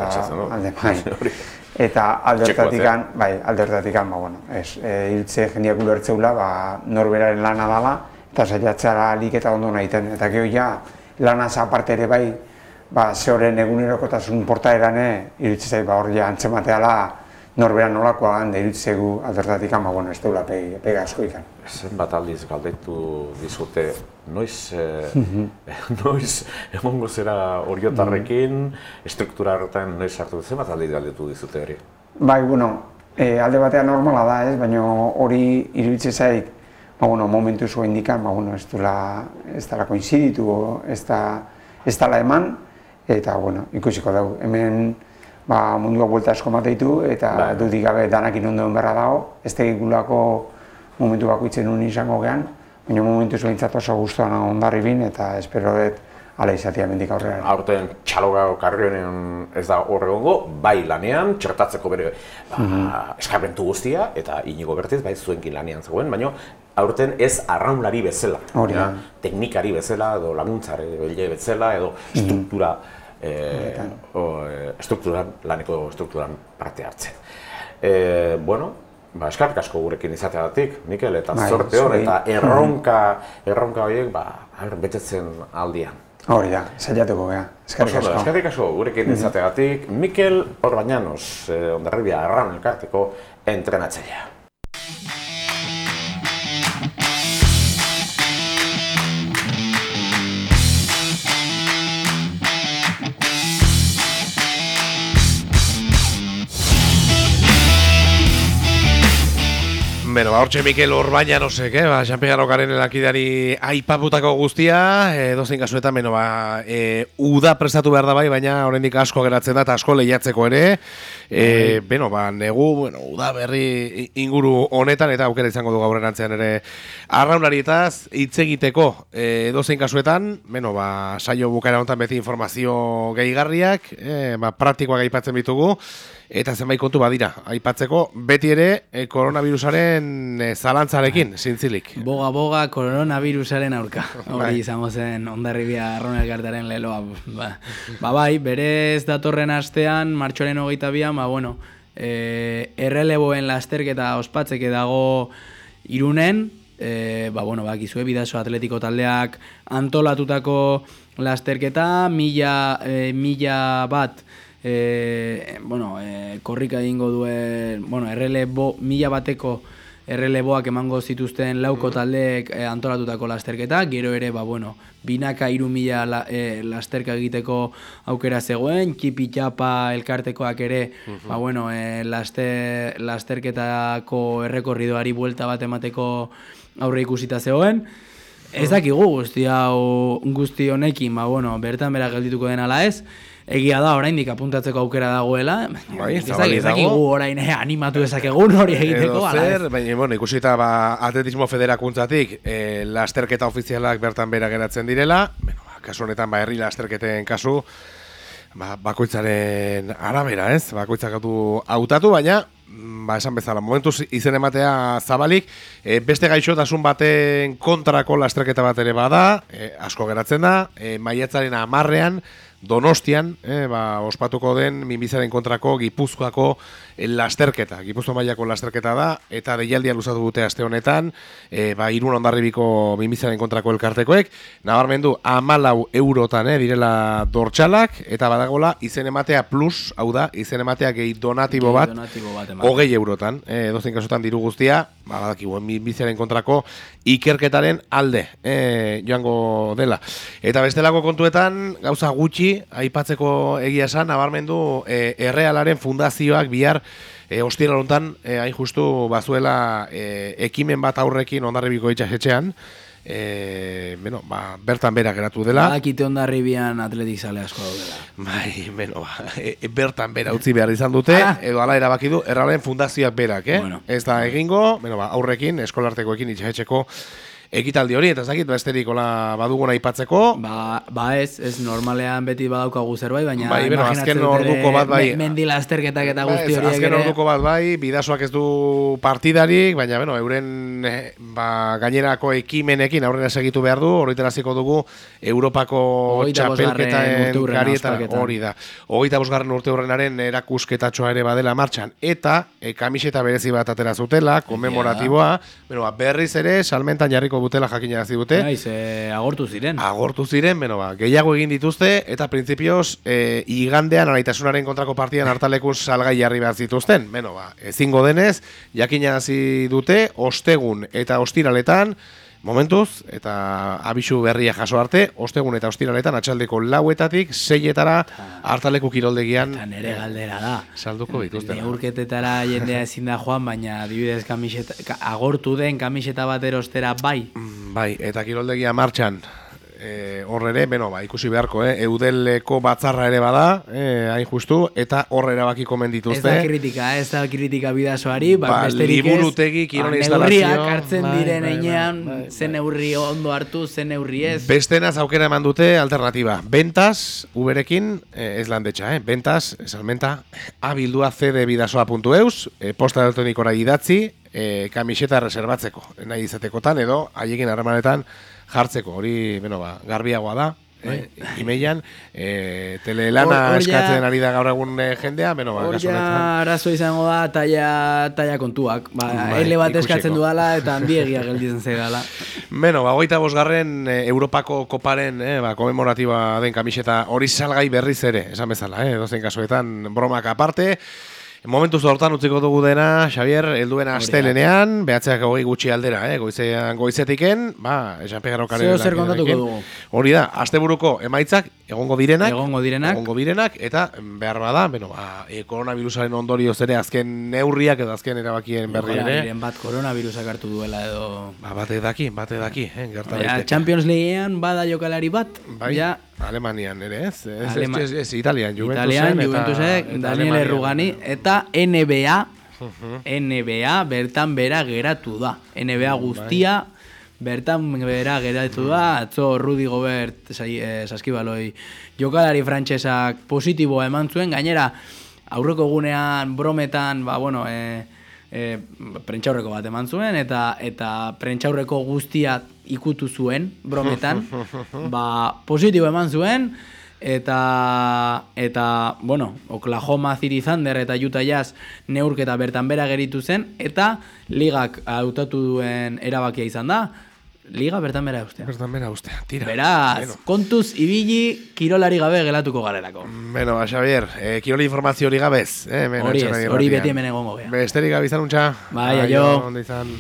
alde, bai, *laughs* eta aldertatikan, bai, aldertatikan, ba, bueno, ez, e, irutze jendiak ulertzeula, ba, norberaren lana dala, eta saiatzara alik eta ondo nahiten, eta geho ja, lanaz aparte ere bai, ba, zehoren egunerokotasun portaerane, irutze zai, ba, hori ja, antzemateala, norberan nolakoa gande iritzegu aldertatik ama, bueno, ez deula pega asko ikan. Zen bat aldiz galdetu dizute, noiz, eh, *laughs* noiz emongo zera oriotarrekin, mm. struktura horretan noiz hartu zen bat aldiz galdetu dizute hori? Bai, bueno, e, alde batean normala da, ez, baina hori iruditzen zait, ba, bueno, momentu zuen indikan, ba, bueno, ez dela, ez dela koinziditu, ez, da, ez dela eman, eta, bueno, ikusiko dugu, hemen, ba, mundua buelta asko mateitu eta bai. dudik gabe danakin ondoen berra dago, ez tegulako momentu bakoitzen nun izango gehan, baina momentu zuentzat oso guztuan ondarri bin eta espero dut ala izatea mendik aurrera. Aurten txaloga karrionen ez da horregongo, bai lanean, txertatzeko bere ba, mm guztia, eta inigo bertiz, bai zuenkin lanean zegoen, baina aurten ez arraunlari bezala, Hori ja, teknikari bezala, edo laguntzare, edo bezala, edo struktura, e, o, e, strukturan, laneko strukturan parte hartzen. E, bueno, ba, eskarrik asko gurekin izateagatik, Mikel, eta bai, zorte hor, eta erronka, erronka horiek, ba, betetzen aldian. Hori da, zailatuko gara, eskarrik asko. Eskarrik asko gurekin izateagatik, Mikel Orbañanos, eh, ondarribia arran elkarteko entrenatzailea. Bueno, ba, hortxe Mikel Orbaina, no sé, que, ba, Jean-Pierre Okaren elakidari aipaputako guztia, e, dozein kasuetan, bueno, ba, e, uda prestatu behar da bai, baina oraindik asko geratzen da, eta asko lehiatzeko ere, e, bueno, ba, negu, bueno, uda berri inguru honetan, eta aukera izango du gaur erantzean ere, arraunarietaz, hitz egiteko, e, dozein kasuetan, bueno, ba, saio bukaera honetan beti informazio gehigarriak, e, ba, praktikoak aipatzen bitugu, Eta zenbait kontu badira, aipatzeko beti ere e, koronavirusaren e, zalantzarekin, zintzilik. Boga, boga, koronavirusaren aurka. *laughs* Hori bai. izango zen ondarribia Ronald Gartaren leloa. Ba, ba bai, berez datorren astean, martxoren hogeita bian, ba bueno, e, erreleboen lasterketa ospatzeke dago irunen, e, ba bueno, ba, gizue bidazo atletiko taldeak antolatutako lasterketa, mila, e, mila bat, e, bueno, e, korrika egingo duen, bueno, errelebo, mila bateko erreleboak emango zituzten lauko mm. taldeek e, antolatutako lasterketa, gero ere, ba, bueno, binaka iru mila la, e, lasterka egiteko aukera zegoen, kipi txapa elkartekoak ere, mhm. ba, bueno, e, laster, lasterketako errekorridoari buelta bat emateko aurre ikusita zegoen, Ez dakigu guzti hau guzti honekin, ba, bueno, bertan bera geldituko den ala ez, egia da oraindik apuntatzeko aukera dagoela, bai, ez dakigu orain eh, animatu dezakegun hori egiteko. Edo zer, baina, bueno, ikusita ba, atletismo federakuntzatik eh, lasterketa ofizialak bertan bera geratzen direla, bueno, ba, kasu honetan ba, herri lasterketen kasu, ba, bakoitzaren arabera, ez? Bakoitzak hautatu, baina ba, esan bezala, momentuz izen ematea zabalik, e, beste gaixotasun baten kontrako lasterketa bat ere bada, e, asko geratzen da, e, maiatzaren amarrean, Donostian, eh, ba, ospatuko den minbizaren kontrako Gipuzkoako lasterketa. Gipuzkoa mailako lasterketa da, eta deialdia luzatu dute aste honetan, e, ba, irun ondarribiko minbizaren kontrako elkartekoek, nabarmendu amalau eurotan eh, direla dortxalak, eta badagola izen ematea plus, hau da, izen ematea gehi donatibo bat, hogei eurotan, eh, dozen kasutan diru guztia, ba, badakigu, minbizaren kontrako ikerketaren alde, eh, joango dela. Eta bestelako kontuetan, gauza gutxi, aipatzeko egia esan, nabarmendu e, errealaren fundazioak bihar e, ostira lontan, e, hain justu bazuela e, ekimen bat aurrekin ondarribiko itxasetxean, e, bueno, ba, bertan bera geratu dela. Badakite ondarribian atletik sale asko dela. Bai, bueno, ba, e, e, bertan bera utzi behar izan dute, ah. edo ala erabaki du, errealen fundazioak berak, eh? Bueno. Ez da egingo, bueno, ba, aurrekin, eskolartekoekin itxasetxeko ekitaldi hori, eta zakit, besterik hola baduguna aipatzeko. Ba, ba ez, ez normalean beti badaukagu zerbait, baina bai, bueno, azken orduko bat bai. Mendi lasterketak eta guzti horiek Azken orduko bat bai, bidasoak ez du partidarik, baina bueno, euren eh, ba, gainerako ekimenekin aurrera segitu behar du, horretaraziko dugu Europako txapelketaen garietan hori da. Hogeita bosgarren urte horrenaren erakusketatxoa ere badela martxan, eta e, kamiseta berezi bat atera zutela, konmemoratiboa, bueno, ba, berriz ere, salmentan jarriko dutela jakina hasi dute. Naiz, e, agortu ziren. Agortu ziren, beno ba, gehiago egin dituzte eta printzipioz e, igandean alaitasunaren kontrako partian hartalekun salgai jarri behar zituzten. Beno ba, ezingo denez, jakina dute ostegun eta ostiraletan Momentuz, eta abisu berria jaso arte, ostegun eta ostiraletan atxaldeko lauetatik, seietara hartaleku kiroldegian. Eta nere galdera da. Salduko dituzte. Neurketetara jendea ezin da joan, baina adibidez kamiseta, agortu den kamiseta bat erostera bai. Mm, bai, eta kiroldegia martxan, e, hor ere, beno, ba, ikusi beharko, eh? eudeleko batzarra ere bada, eh, hain justu, eta hor erabaki komen dituzte. Ez da kritika, ez da kritika bidazoari, ba, ba besterik ez, liburutegi, ba, neurriak hartzen bai, diren bai, einean, bai, bai, zen neurri ondo hartu, zen neurri ez. Bestenaz aukera eman dute alternatiba. Bentas, uberekin, eh, ez landetxa, eh? Bentas, salmenta, abildua cdbidazoa.eus, eh, posta elektronikora idatzi, eh, kamiseta reservatzeko, nahi izatekotan, edo, haiekin harremanetan, jartzeko, hori, bueno, ba, garbiagoa da, bai. eh, imeian, eh, telelana eskatzen ari da gaur egun eh, jendea, bueno, ba, Hor arazo izango da, talla, talla kontuak, ba, bai, ele bat eskatzen duala, eta handiegia gelditzen zegala. *laughs* Bueno, ba, goita bosgarren eh, Europako koparen, eh, ba, komemoratiba den kamiseta hori salgai berriz ere, esan bezala, eh, dozen kasuetan bromak aparte, Momentu zortan utziko dugu dena, Xavier, helduen astelenean, behatzeak hogei gutxi aldera, eh? Goizean, goizetiken, ba, esan pegarro karen. zer kontatuko dugu. Hori da, asteburuko emaitzak, egongo direnak, egongo direnak, egongo direnak, eta behar bada, bueno, ba, e, koronavirusaren ondorio zere azken neurriak edo azken erabakien berri ere. Diren bat koronavirusak hartu duela edo... Ba, bate daki, bate daki, eh, gerta Champions Leaguean bada jokalari bat, bai. ja, Alemanian ere, ez? Ez, Alema... ez, ez, ez Italian, Juventusen. Italian, Juventusek, Daniel Errugani, eta NBA, NBA bertan bera geratu da. NBA guztia, bertan bera geratu da, atzo Rudi Gobert, eh, saskibaloi, jokalari frantsesak positiboa eman zuen, gainera, aurreko gunean, brometan, ba, bueno, eh, e, prentxaurreko bat eman zuen, eta eta prentxaurreko guztia ikutu zuen, brometan, *laughs* ba, positibo eman zuen, eta, eta bueno, Oklahoma City Thunder eta Utah Jazz neurketa bertan bera geritu zen, eta ligak hautatu duen erabakia izan da, Liga bertan bera ustea. Bertan bera ustea, tira. Beraz, bueno. kontuz ibili kirolari gabe gelatuko garelako. Beno, ba, Xavier, eh, kiroli informazio hori gabez. Eh, hori ez, hori beti hemen egongo gea. Besterik gabizan untxa. Bai, jo. Ondo izan.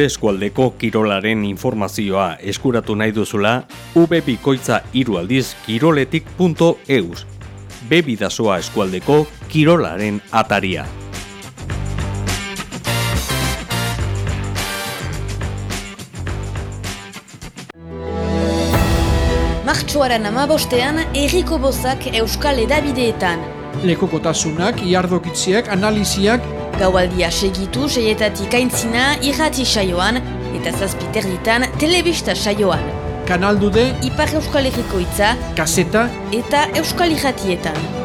Gure eskualdeko kirolaren informazioa eskuratu nahi duzula ubebikoitza irualdiz kiroletik.eus Bebidasoa eskualdeko kirolaren ataria. Martxoaren amabostean, erriko bozak euskal edabideetan. Lekokotasunak, iardokitziak, analiziak, Gaualdia segitu seietatik aintzina irrati saioan eta zazpiterritan telebista saioan. Kanal dude, Ipar Euskal Herriko itza, kaseta eta Euskal Irratietan.